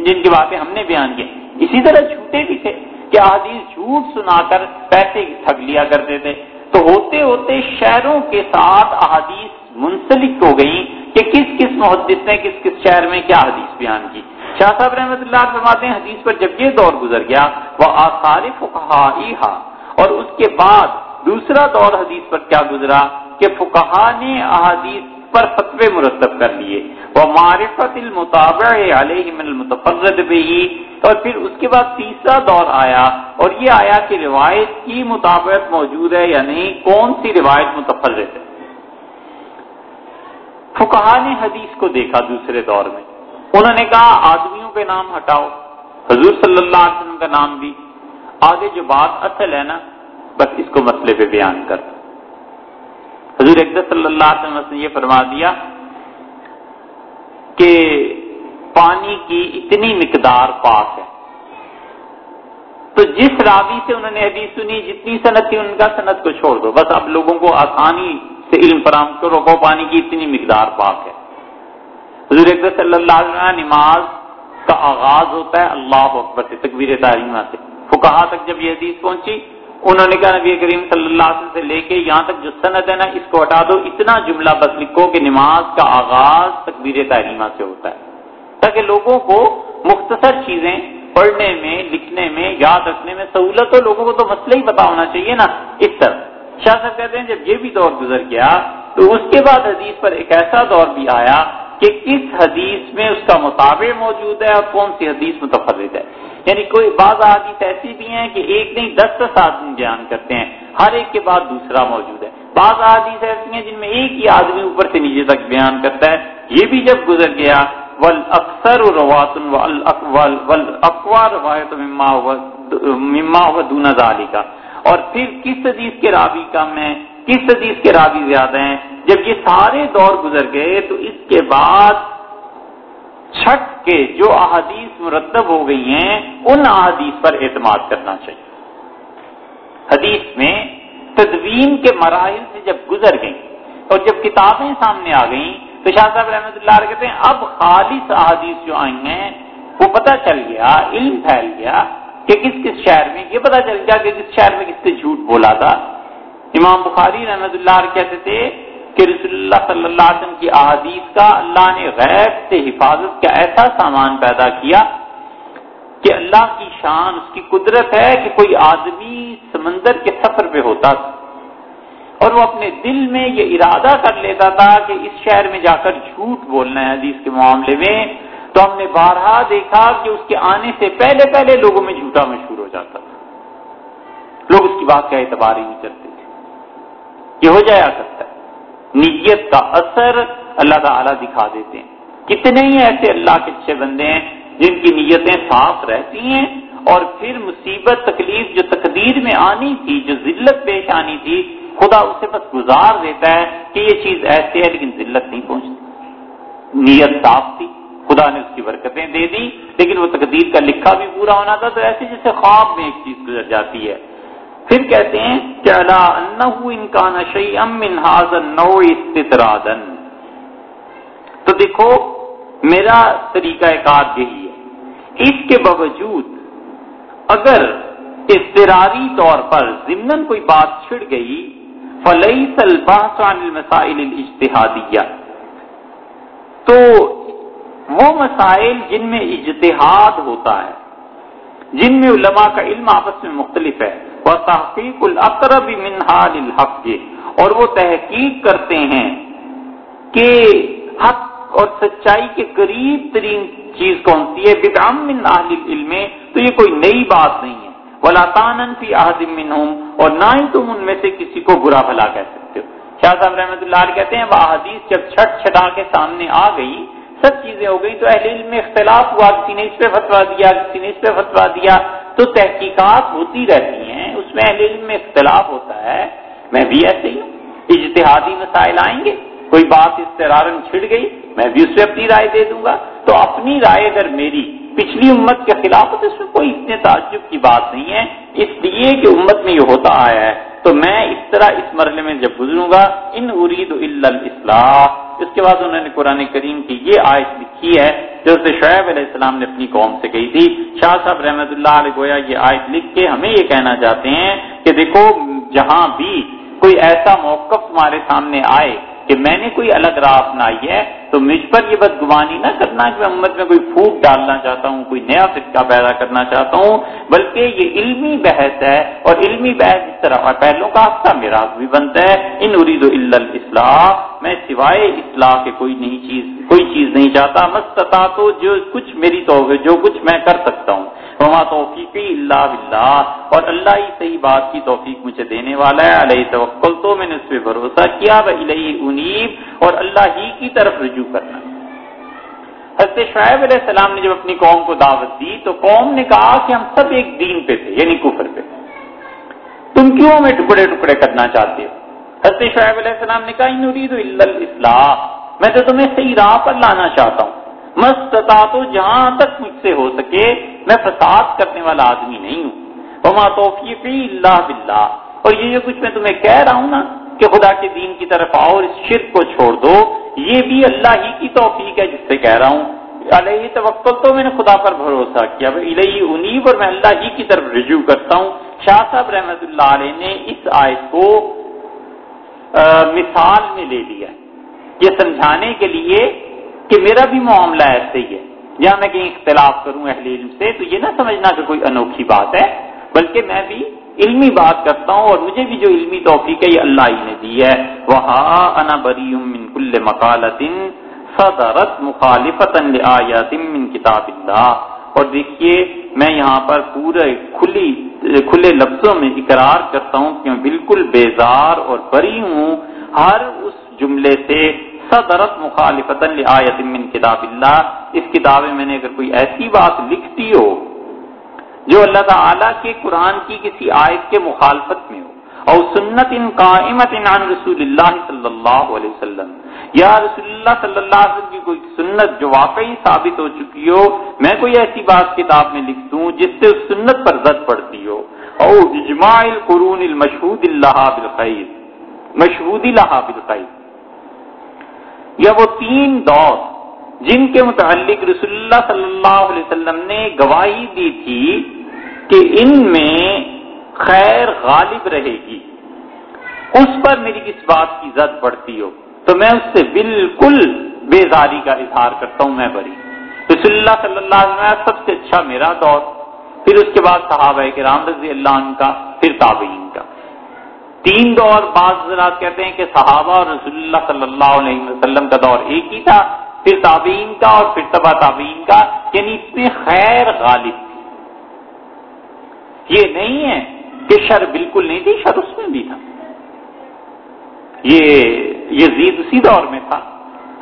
جن کی باتیں ہم نے بیان کی۔ اسی طرح جھوٹے بھی تھے کہ حدیث جھوٹ سنا کر پیسے ٹھگ لیا کرتے تھے۔ تو ہوتے ہوتے شہروں کے ساتھ احادیث منسلک ہو گئی کہ کس کس محدث نے کس کس شہر میں کیا حدیث بیان کی۔ شاہ صاحب رحمۃ اللہ فرماتے ہیں حدیث پر جب یہ دور گزر گیا، وہ آثارف کہا اور اس کے بعد دوسرا دور حدیث پر کیا گزرا کہ فکہ نے احادیث پر فتوے مرتب کر لیے۔ وہ معرفت المطابع علیہ من المتفرد بھی اور پھر اس کے بعد تیسرا دور آیا اور یہ آیا کہ روایت کی مطابقت موجود ہے یا نہیں، کون سی روایت متفرد ہے؟ فکہ نے حدیث کو دیکھا دوسرے دور میں۔ انہوں نے کہا، آدمیوں کے نام ہٹاؤ۔ حضور صلی اللہ علیہ وسلم کا نام بھی۔ آگے جو بات اصل ہے نا، بس اس کو مسئلے پہ بیان کر۔ حضور اقدس صلی اللہ علیہ وسلم نے یہ فرما دیا کہ پانی کی اتنی مقدار پاک ہے۔ تو جس راوی سے انہوں نے حدیث سنی، جتنی صنعت تھی، ان کا صنعت کو چھوڑ دو۔ بس اب لوگوں کو آسانی سے علم فراہم کرو کو پانی کی اتنی مقدار پاک ہے۔ حضور صلی اللہ علیہ وسلم نماز کا آغاز ہوتا ہے، اللہ اکبر سے، تکبیر تعلیمہ سے فکہ تک جب یہ حدیث پہنچی انہوں نے کہا نبی کریم صلی اللہ علیہ وسلم سے لے کے یہاں تک جو سند ہے نا، اس کو ہٹا دو۔ اتنا جملہ بس لکھو کہ نماز کا آغاز تکبیر تعلیمہ سے ہوتا ہے۔ تاکہ لوگوں کو مختصر چیزیں پڑھنے میں، لکھنے میں، یاد رکھنے میں سہولت ہو۔ لوگوں کو تو مسئلہ ہی پتا ہونا چاہیے نا۔ اس طرح۔ شاہ صاحب کہتے ہیں، جب یہ بھی دور گزر گیا، تو اس کے بعد حدیث پر ایک ایسا دور بھی آیا کہ کس حدیث میں اس کا مطابع موجود ہے اور کون سی حدیث متفرد ہے۔ یعنی کوئی بعض حدیث ایسی بھی ہیں کہ ایک نہیں، دس دس آدمی بیان کرتے ہیں۔ ہر ایک کے بعد دوسرا موجود ہے۔ بعض حدیث ایسی ہیں جن میں ایک ہی آدمی اوپر سے نیچے تک بیان کرتا ہے۔ یہ بھی جب گزر گیا ول اکثر روایت مما و دون ذالی کا اور پھر کس حدیث کے رابی کم ہے کس حدیث کے رابی زیادہ ہیں؟ جب یہ سارے دور گزر گئے تو اس کے بعد چھٹ کے جو احادیث مرتب ہو گئی ہیں، ان احادیث پر اعتماد کرنا چاہیے۔ حدیث میں تدوین کے مراحل سے جب گزر گئی اور جب کتابیں سامنے آ گئیں، تو شاہ صاحب رحمۃ اللہ علیہ کہتے ہیں، اب خالص احادیث جو آئی ہیں، وہ پتہ چل گیا، علم پھیل گیا کہ کس کس شہر میں، یہ پتہ چل گیا کہ کس شہر میں کس سے جھوٹ بولا تھا۔ امام بخاری رحمۃ اللہ علیہ کہتے تھے کہ رسول اللہ صلی اللہ علیہ وسلم کی احادیث کا اللہ نے غیب سے حفاظت کا ایسا سامان پیدا کیا کہ اللہ کی شان، اس کی قدرت ہے کہ کوئی آدمی سمندر کے سفر پہ ہوتا تھا اور وہ اپنے دل میں یہ ارادہ کر لیتا تھا کہ اس شہر میں جا کر جھوٹ بولنا ہے حدیث کے معاملے میں۔ تو ہم نے بارہا دیکھا کہ اس کے آنے سے پہلے پہلے لوگوں میں جھوٹا مشہور ہو جاتا تھا۔ لوگ اس کی بات کا اعتبار ہی نہیں کرتے تھے یہ ہو جایا کرتا ہے۔ نیت کا اثر اللہ تعالیٰ دکھا دیتے ہیں۔ کتنے ہی ایسے اللہ کے اچھے بندے ہیں جن کی نیتیں صاف رہتی ہیں اور پھر مصیبت، تکلیف جو تقدیر میں آنی تھی، جو ذلت پیش آنی تھی، خدا اسے بس گزار دیتا ہے کہ یہ چیز ایسے ہے لیکن ذلت نہیں پہنچتی۔ نیت صاف تھی، خدا نے اس کی برکتیں دے دی، لیکن وہ تقدیر کا لکھا بھی پورا ہونا تھا تو ایسے جیسے خواب میں ایک چیز گزر جاتی ہے۔ پھر کہتے ہیں کہ استطرادن تو دیکھو، میرا طریقہ کار یہی ہے۔ اس کے باوجود اگر اضطراری طور پر ضمن کوئی بات چھڑ گئی فلئی عن المسائل الاجتہادیہ۔ تو وہ مسائل جن میں اجتہاد ہوتا ہے، جن میں علماء کا علم آپس میں مختلف ہے وہ تحقیق القرب منہال الحق۔ کے اور وہ تحقیق کرتے ہیں کہ حق اور سچائی کے قریب ترین چیز کون سی ہے؟ بدام من اہل علم تو یہ کوئی نئی بات نہیں ہے۔ ولا تانن فی احد منہم اور نہ ہی تم ان میں سے کسی کو برا بھلا کہہ سکتے ہو۔ شاہ صاحب رحمۃ اللہ علیہ کہتے ہیں، وہ حدیث جب چھٹ چھٹا کے سامنے آ گئی، سب چیزیں ہو گئی تو اہل علم میں اختلاف ہوا، کسی نے اس پہ فتوا دیا، کسی نے اس پہ فتوا دیا۔ تو تحقیقات ہوتی رہتی ہیں، اس میں اہل علم میں اختلاف ہوتا ہے۔ میں بھی ایسے ہی ہوں۔ اجتہادی مسائل آئیں گے، کوئی بات اس چھڑ گئی، میں بھی اس پہ اپنی رائے دے دوں گا۔ تو اپنی رائے اگر میری، پچھلی امت کے خلاف ہو تو اس میں کوئی اتنے تعجب کی بات نہیں ہے۔ اس لیے کہ امت میں یہ ہوتا آیا ہے، تو میں اس طرح اس مرحلے میں جب گزروں گا، ان ارید الاصلاح اس کے بعد انہوں نے قرآن کریم کی یہ آیت لکھی ہے جو شعیب علیہ السلام نے اپنی قوم سے کہی تھی۔ شاہ صاحب رحمت اللہ علیہ گویا یہ آیت لکھ کے ہمیں یہ کہنا چاہتے ہیں کہ دیکھو، جہاں بھی کوئی ایسا موقف تمہارے سامنے آئے کہ میں نے کوئی الگ راہ اپنائی ہے، تو مجھ پر یہ بدگمانی نہ کرنا کہ میں امت میں کوئی پھوٹ ڈالنا چاہتا ہوں، کوئی نیا فٹکا پیدا کرنا چاہتا ہوں، بلکہ یہ علمی بحث ہے اور علمی بحث اس طرح پہلوں کا حصہ میرا بھی بنتا ہے۔ ان ارید الاصلاح میں سوائے اصلاح کے کوئی نہیں چیز، کوئی چیز نہیں چاہتا۔ مستتا تو جو کچھ میری تو جو کچھ میں کر سکتا ہوں۔ وما توفیقی اللہ بلّہ اور اللہ ہی صحیح بات کی توفیق مجھے دینے والا ہے، علیہ توکل تو میں نے اس پہ بھروسہ کیا انیب، اور اللہ ہی کی طرف رجوع کرنا۔ حضرت شعیب علیہ السلام نے جب اپنی قوم کو دعوت دی، تو قوم نے کہا کہ ہم سب ایک دین پہ تھے یعنی کفر پہ۔ تم کیوں ہمیں ٹکڑے ٹکڑے کرنا چاہتے ہو؟ حضرت شعیب علیہ السلام نے کہا نرید الاصلاح، میں تو تمہیں صحیح راہ پر لانا چاہتا ہوں۔ مستتا تو جہاں تک مجھ سے ہو سکے میں فساد کرنے والا آدمی نہیں ہوں۔ وما توفیقی اللہ باللہ اور یہ جو کچھ میں تمہیں کہہ رہا ہوں نا کہ خدا کے دین کی طرف آؤ اور اس شرک کو چھوڑ دو، یہ بھی اللہ ہی کی توفیق ہے جس سے کہہ رہا ہوں۔ علیہ توکل تو میں نے خدا پر بھروسہ کیا۔ الہی انیب اور میں اللہ ہی کی طرف رجوع کرتا ہوں۔ شاہ صاحب رحمت اللہ علیہ نے اس آیت کو مثال میں لے لیا۔ یہ سمجھانے کے لیے کہ میرا بھی معاملہ ایسے ہی ہے۔ یا میں کہیں اختلاف کروں اہل علم سے، تو یہ نہ سمجھنا کہ کوئی انوکھی بات ہے، بلکہ میں بھی علمی بات کرتا ہوں اور مجھے بھی جو علمی توفیق ہے، یہ اللہ ہی نے دی ہے۔ وہاں انا بری من کل مقالت صدرت مخالفت من کتاب اللہ اور دیکھیے، میں یہاں پر پورے کھلی، کھلے لفظوں میں اقرار کرتا ہوں کہ میں بالکل بیزار اور بری ہوں۔ ہر اس جملے سے صدرت مخالفت من کتاب اللہ۔ اس کتاب میں نے اگر کوئی ایسی بات لکھتی ہو جو اللہ تعالی کے قرآن کی کسی آیت کے مخالفت میں ہو اور سنت ان قائمت عن رسول اللہ صلی اللہ علیہ وسلم۔ یا رسول اللہ صلی اللہ علیہ وسلم کی کوئی سنت جو واقعی ثابت ہو چکی ہو، میں کوئی ایسی بات کتاب میں لکھ دوں جس سے اس سنت پر زد پڑتی ہو۔ او اجماع القرون المشہود اللہ بالخیر۔ مشہود اللہ بالخیر۔ یا وہ تین دور جن کے متعلق رسول اللہ صلی اللہ علیہ وسلم نے گواہی دی تھی کہ ان میں خیر غالب رہے گی۔ اس پر میری کس بات کی زد پڑتی ہو؟ تو میں اس سے بالکل بیزاری کا اظہار کرتا ہوں، میں بری۔ رسول اللہ صلی اللہ علیہ وسلم سب سے اچھا میرا دور، پھر اس کے بعد صحابہ کے رام رضی اللہ عنہ کا، پھر تابعین کا۔ تین دور بعض حضرات کہتے ہیں کہ صحابہ اور رسول اللہ صلی اللہ علیہ وسلم کا دور ایک ہی تھا، پھر تابعین کا اور پھر تبا تابعین کا یعنی اس میں خیر غالب تھی یہ نہیں ہے کہ شر بالکل نہیں تھی، شر اس میں بھی تھا۔ یہ یہ اسی دور میں تھا،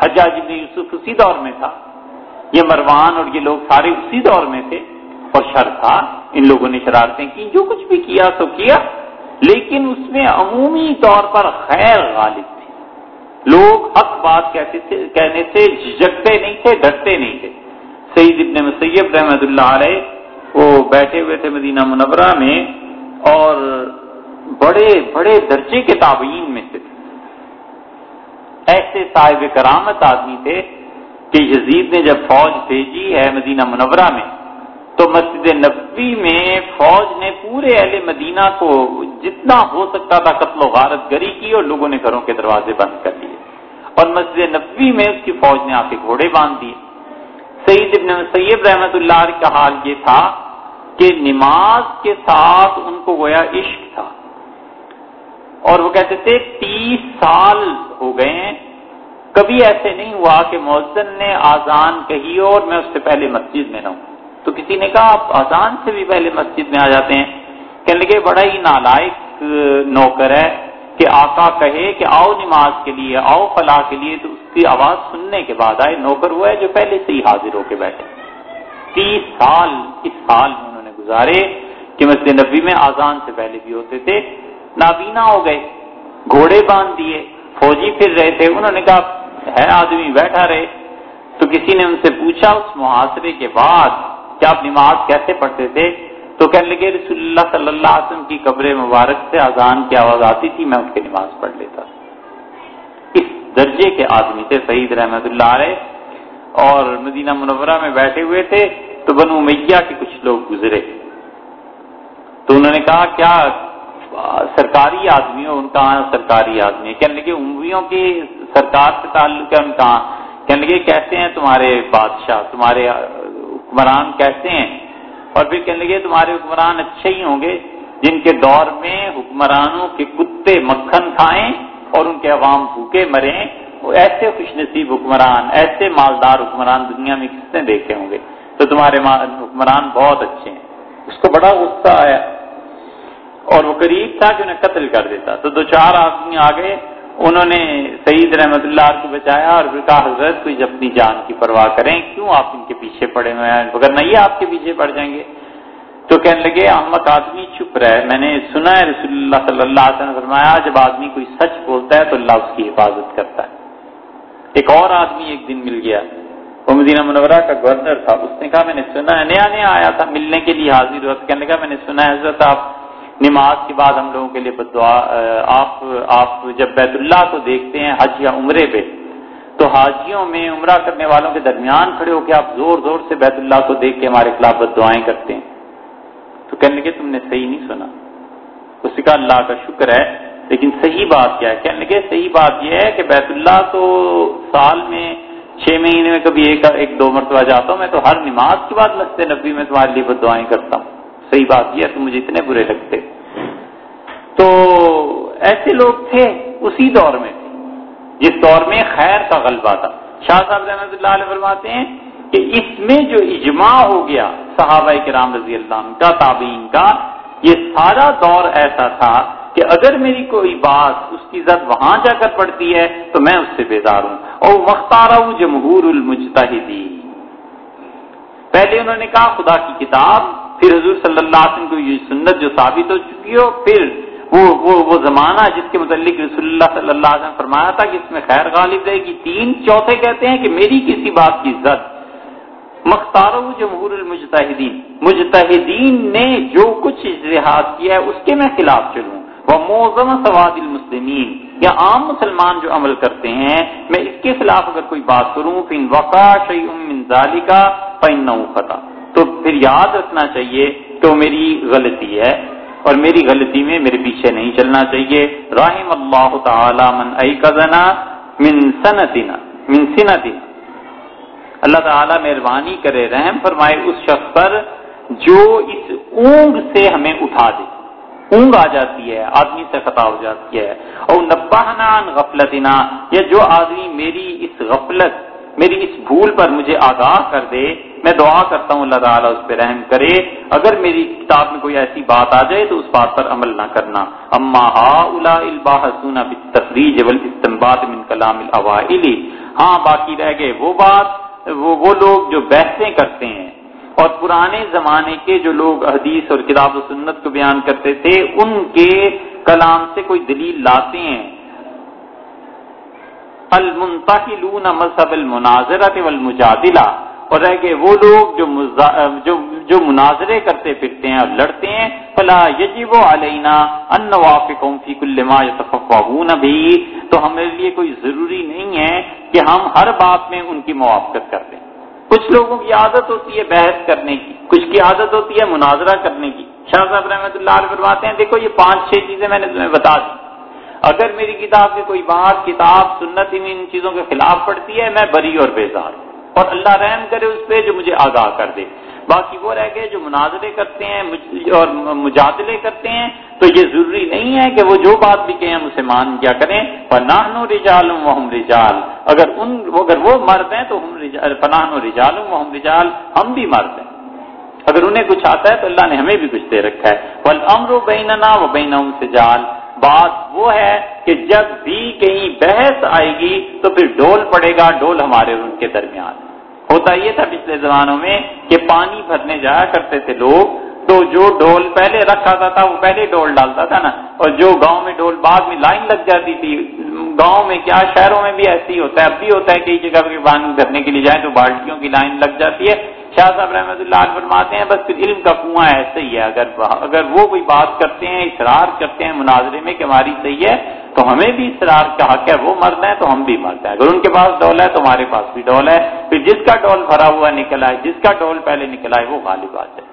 حجاج ابن یوسف اسی دور میں تھا۔ یہ مروان اور یہ لوگ سارے اسی دور میں تھے۔ اور شر تھا، ان لوگوں نے شرارتیں کی، جو کچھ بھی کیا تو کیا۔ لیکن اس میں عمومی طور پر خیر غالب تھی لوگ حق بات کہتے تھے، کہنے سے جھجکتے نہیں تھے، ڈرتے نہیں تھے۔ سعید ابن مسیب رحمت اللہ علیہ وہ بیٹھے ہوئے تھے مدینہ منورہ میں اور بڑے بڑے درجے کے تابعین میں سے تھے۔ ایسے صاحب کرامت آدمی تھے کہ یزید نے جب فوج بھیجی ہے مدینہ منورہ میں تو مسجد نبوی میں فوج نے پورے اہل مدینہ کو جتنا ہو سکتا تھا قتل و غارت گری کی اور لوگوں نے گھروں کے دروازے بند کر لیے اور مسجد نبوی میں اس کی فوج نے آ کے گھوڑے باندھ دیے سعید ابن سید رحمت اللہ علیہ کا حال یہ تھا کہ نماز کے ساتھ ان کو گویا عشق تھا۔ اور وہ کہتے تھے، تیس سال ہو گئے ہیں۔ کبھی ایسے نہیں ہوا کہ مؤذن نے آزان کہی اور میں اس سے پہلے مسجد میں نہ ہوں۔ تو کسی نے کہا آپ آزان سے بھی پہلے مسجد میں آ جاتے ہیں۔ کہنے لگے، بڑا ہی نالائق نوکر ہے کہ آقا کہے کہ آؤ نماز کے لیے، آؤ فلاح کے لیے۔ تو اس کی آواز سننے کے بعد آئے۔ نوکر وہ ہے جو پہلے سے ہی حاضر ہو کے بیٹھے۔ تیس سال، اس سال میں انہوں نے گزارے کہ مسجد نبی میں آزان سے پہلے بھی ہوتے تھے۔ نابینا ہو گئے، گھوڑے باندھ دیے، فوجی پھر رہے تھے۔ انہوں نے کہا، ہے آدمی، بیٹھا رہے۔ تو کسی نے ان سے پوچھا، اس محاصرے کے بعد کہ آپ نماز کیسے پڑھتے تھے؟ تو کہنے لگے، رسول اللہ صلی اللہ علیہ وسلم کی قبر مبارک سے اذان کی آواز آتی تھی، میں اس کی نماز پڑھ لیتا۔ اس درجے کے آدمی تھے، سعید رحمت اللہ علیہ۔ اور مدینہ منورہ میں بیٹھے ہوئے تھے، تو بنو میاں کے کچھ لوگ گزرے۔ تو انہوں نے کہا، کیا سرکاری آدمی ہو؟ ان کا سرکاری آدمی ہے۔ کہنے لگے امویوں کے سرکار سے تعلق ہے ان کا۔ کہنے لگے، کیسے ہیں تمہارے بادشاہ؟ تمہارے حکمران کیسے ہیں۔ اور پھر کہنے لگے، تمہارے حکمران اچھے ہی ہوں گے۔ جن کے دور میں حکمرانوں کے کتے مکھن کھائیں اور ان کے عوام بھوکے مریں، وہ ایسے خوش نصیب حکمران، ایسے مالدار حکمران دنیا میں کس نے دیکھے ہوں گے؟ تو تمہارے حکمران بہت اچھے ہیں۔ اس کو بڑا غصہ آیا اور وہ قریب تھا کہ انہیں قتل کر دیتا۔ تو دو چار آدمی آ گئے انہوں نے سعید رحمت اللہ کو بچایا اور پھر کہا، حضرت، کوئی اپنی جان کی پرواہ کریں، کیوں آپ ان کے پیچھے پڑے ہوئے ہیں؟ اگر نہیں، آپ کے پیچھے پڑ جائیں گے۔ تو کہنے لگے، احمد آدمی چپ رہے۔ میں نے سنا ہے، رسول اللہ صلی اللہ علیہ وسلم فرمایا، جب آدمی کوئی سچ بولتا ہے، تو اللہ اس کی حفاظت کرتا ہے۔ ایک اور آدمی ایک دن مل گیا۔ وہ مدینہ منورہ کا گورنر تھا۔ اس نے کہا، میں نے سنا ہے، نیا نیا آیا تھا ملنے کے لیے حاضر ہوا۔ کہنے لگا، میں نے سنا ہے، حضرت، آپ نماز کے بعد ہم لوگوں کے لیے بدعا آپ آپ جب بیت اللہ کو دیکھتے ہیں حج یا عمرے پہ، تو حاجیوں میں عمرہ کرنے والوں کے درمیان کھڑے ہو کے آپ زور زور سے بیت اللہ کو دیکھ کے ہمارے خلاف بد دعائیں کرتے ہیں۔ تو کہنے لگے، تم نے صحیح نہیں سنا۔ اس کا اللہ کا شکر ہے، لیکن صحیح بات کیا ہے؟ کہنے لگے، صحیح بات یہ ہے کہ بیت اللہ تو سال میں چھ مہینے میں کبھی ایک ایک دو مرتبہ جاتا ہوں، میں تو ہر نماز کے بعد مسجد نبی میں تمہارے لیے بد دعائیں کرتا ہوں۔ صحیح بات یہ ہے تم مجھے اتنے برے لگتے۔ تو ایسے لوگ تھے اسی دور میں، جس دور میں خیر کا غلبہ تھا۔ شاہ صاحب رحمۃ اللہ علیہ فرماتے ہیں کہ اس میں جو اجماع ہو گیا صحابہ کرام رضی اللہ عنہ کا، تابعین کا، یہ سارا دور ایسا تھا کہ اگر میری کوئی بات اس کی زد وہاں جا کر پڑتی ہے تو میں اس سے بیدار ہوں۔ اور مختار جمہور المجتہدی پہلے انہوں نے کہا خدا کی کتاب پھر حضور صلی اللہ علیہ وسلم کو یہ سنت جو ثابت ہو چکی ہو، پھر وہ وہ وہ زمانہ جس کے متعلق رسول اللہ صلی اللہ علیہ وسلم فرمایا تھا کہ اس میں خیر غالب رہے گی۔ تین چوتھے کہتے ہیں کہ میری کسی بات کی زد مختار جمہور المجتہدین۔ مجتہدین نے جو کچھ اجتہاد کیا ہے، اس کے میں خلاف چلوں۔ وہ موزم سواد المسلمین۔ یا عام مسلمان جو عمل کرتے ہیں، میں اس کے خلاف اگر کوئی بات کروں فن وقا شعی من ذالکا فن فتح تو پھر یاد رکھنا چاہیے کہ وہ میری غلطی ہے اور میری غلطی میں میرے پیچھے نہیں چلنا چاہیے۔ رحم اللہ تعالی من ایقظنا من سنتنا من سنتنا۔ اللہ تعالیٰ مہربانی کرے، رحم فرمائے اس شخص پر جو اس اونگ سے ہمیں اٹھا دے۔ اونگ آ جاتی ہے، آدمی سے خطا ہو جاتی ہے۔ اور نباہنا غفلتنا، یا جو آدمی میری اس غفلت، میری اس بھول پر مجھے آگاہ کر دے میں دعا کرتا ہوں اللہ تعالیٰ اس پہ رحم کرے۔ اگر میری کتاب میں کوئی ایسی بات آ جائے تو اس بات پر عمل نہ کرنا۔ اما تفریح من کلام ہاں باقی رہ گئے وہ بات، وہ وہ لوگ جو بحثیں کرتے ہیں۔ اور پرانے زمانے کے جو لوگ حدیث اور کتاب و سنت کو بیان کرتے تھے، ان کے کلام سے کوئی دلیل لاتے ہیں۔ المنتحلون مذہب المناظرت والمجادلہ۔ اور رہ گئے وہ لوگ جو جو جو مناظرے کرتے پھرتے ہیں اور لڑتے ہیں، فلا یجب علینا ان وافقوں فی کل ما یتفقهون بھی تو ہمارے لیے کوئی ضروری نہیں ہے کہ ہم ہر بات میں ان کی موافقت کر دیں۔ کچھ لوگوں کی عادت ہوتی ہے بحث کرنے کی، کچھ کی عادت ہوتی ہے مناظرہ کرنے کی۔ شاہ صاحب رحمۃ اللہ علیہ فرماتے ہیں، دیکھو یہ پانچ چھ چیزیں میں نے تمہیں بتا دی۔ اگر میری کتاب کی کوئی بات کتاب، سنت، ان چیزوں کے خلاف پڑتی ہے، میں بری اور بیزار ہوں۔ اور اللہ رحم کرے اس پہ جو مجھے آگاہ کر دے۔ باقی وہ رہ گئے جو مناظرے کرتے ہیں اور مجادلے کرتے ہیں۔ تو یہ ضروری نہیں ہے کہ وہ جو بات بھی کہیں اسے مان کیا کریں۔ پناہ و رجال و ہم رجال۔ اگر ان، اگر وہ مرد ہیں تو ہم پناہ و رجال و ہم رجال۔ ہم بھی مرد ہیں۔ اگر انہیں کچھ آتا ہے تو اللہ نے ہمیں بھی کچھ دے رکھا ہے۔ بل امر و بیننا و بین سے جال بات وہ ہے کہ جب بھی کہیں بحث آئے گی تو پھر ڈول پڑے گا ڈول ہمارے ان کے درمیان۔ ہوتا یہ تھا پچھلے زمانوں میں کہ پانی بھرنے جایا کرتے تھے لوگ، تو جو ڈول پہلے رکھا تھا، وہ پہلے ڈول ڈالتا تھا نا۔ اور جو گاؤں میں ڈول بعد میں لائن لگ جاتی تھی، گاؤں میں کیا، شہروں میں بھی ایسی ہوتا ہے۔ اب بھی ہوتا ہے، کئی جگہ پہ پانی بھرنے کے لیے جائیں تو بالٹیوں کی لائن لگ جاتی ہے۔ شاہ صاحب رحمۃ اللہ علیہ فرماتے ہیں، بس پھر علم کا کنواں ایسے ہی ہے۔ اگر اگر وہ کوئی بات کرتے ہیں، اصرار کرتے ہیں مناظرے میں کہ ہماری صحیح ہے، تو ہمیں بھی اصرار کا حق ہے، وہ مرد ہیں تو ہم بھی مرد ہیں۔ اگر ان کے پاس ڈول ہے تو ہمارے پاس بھی ڈول ہے۔ پھر جس کا ڈول بھرا ہوا نکلا ہے، جس کا ڈول پہلے نکلا ہے، وہ غالب بات ہے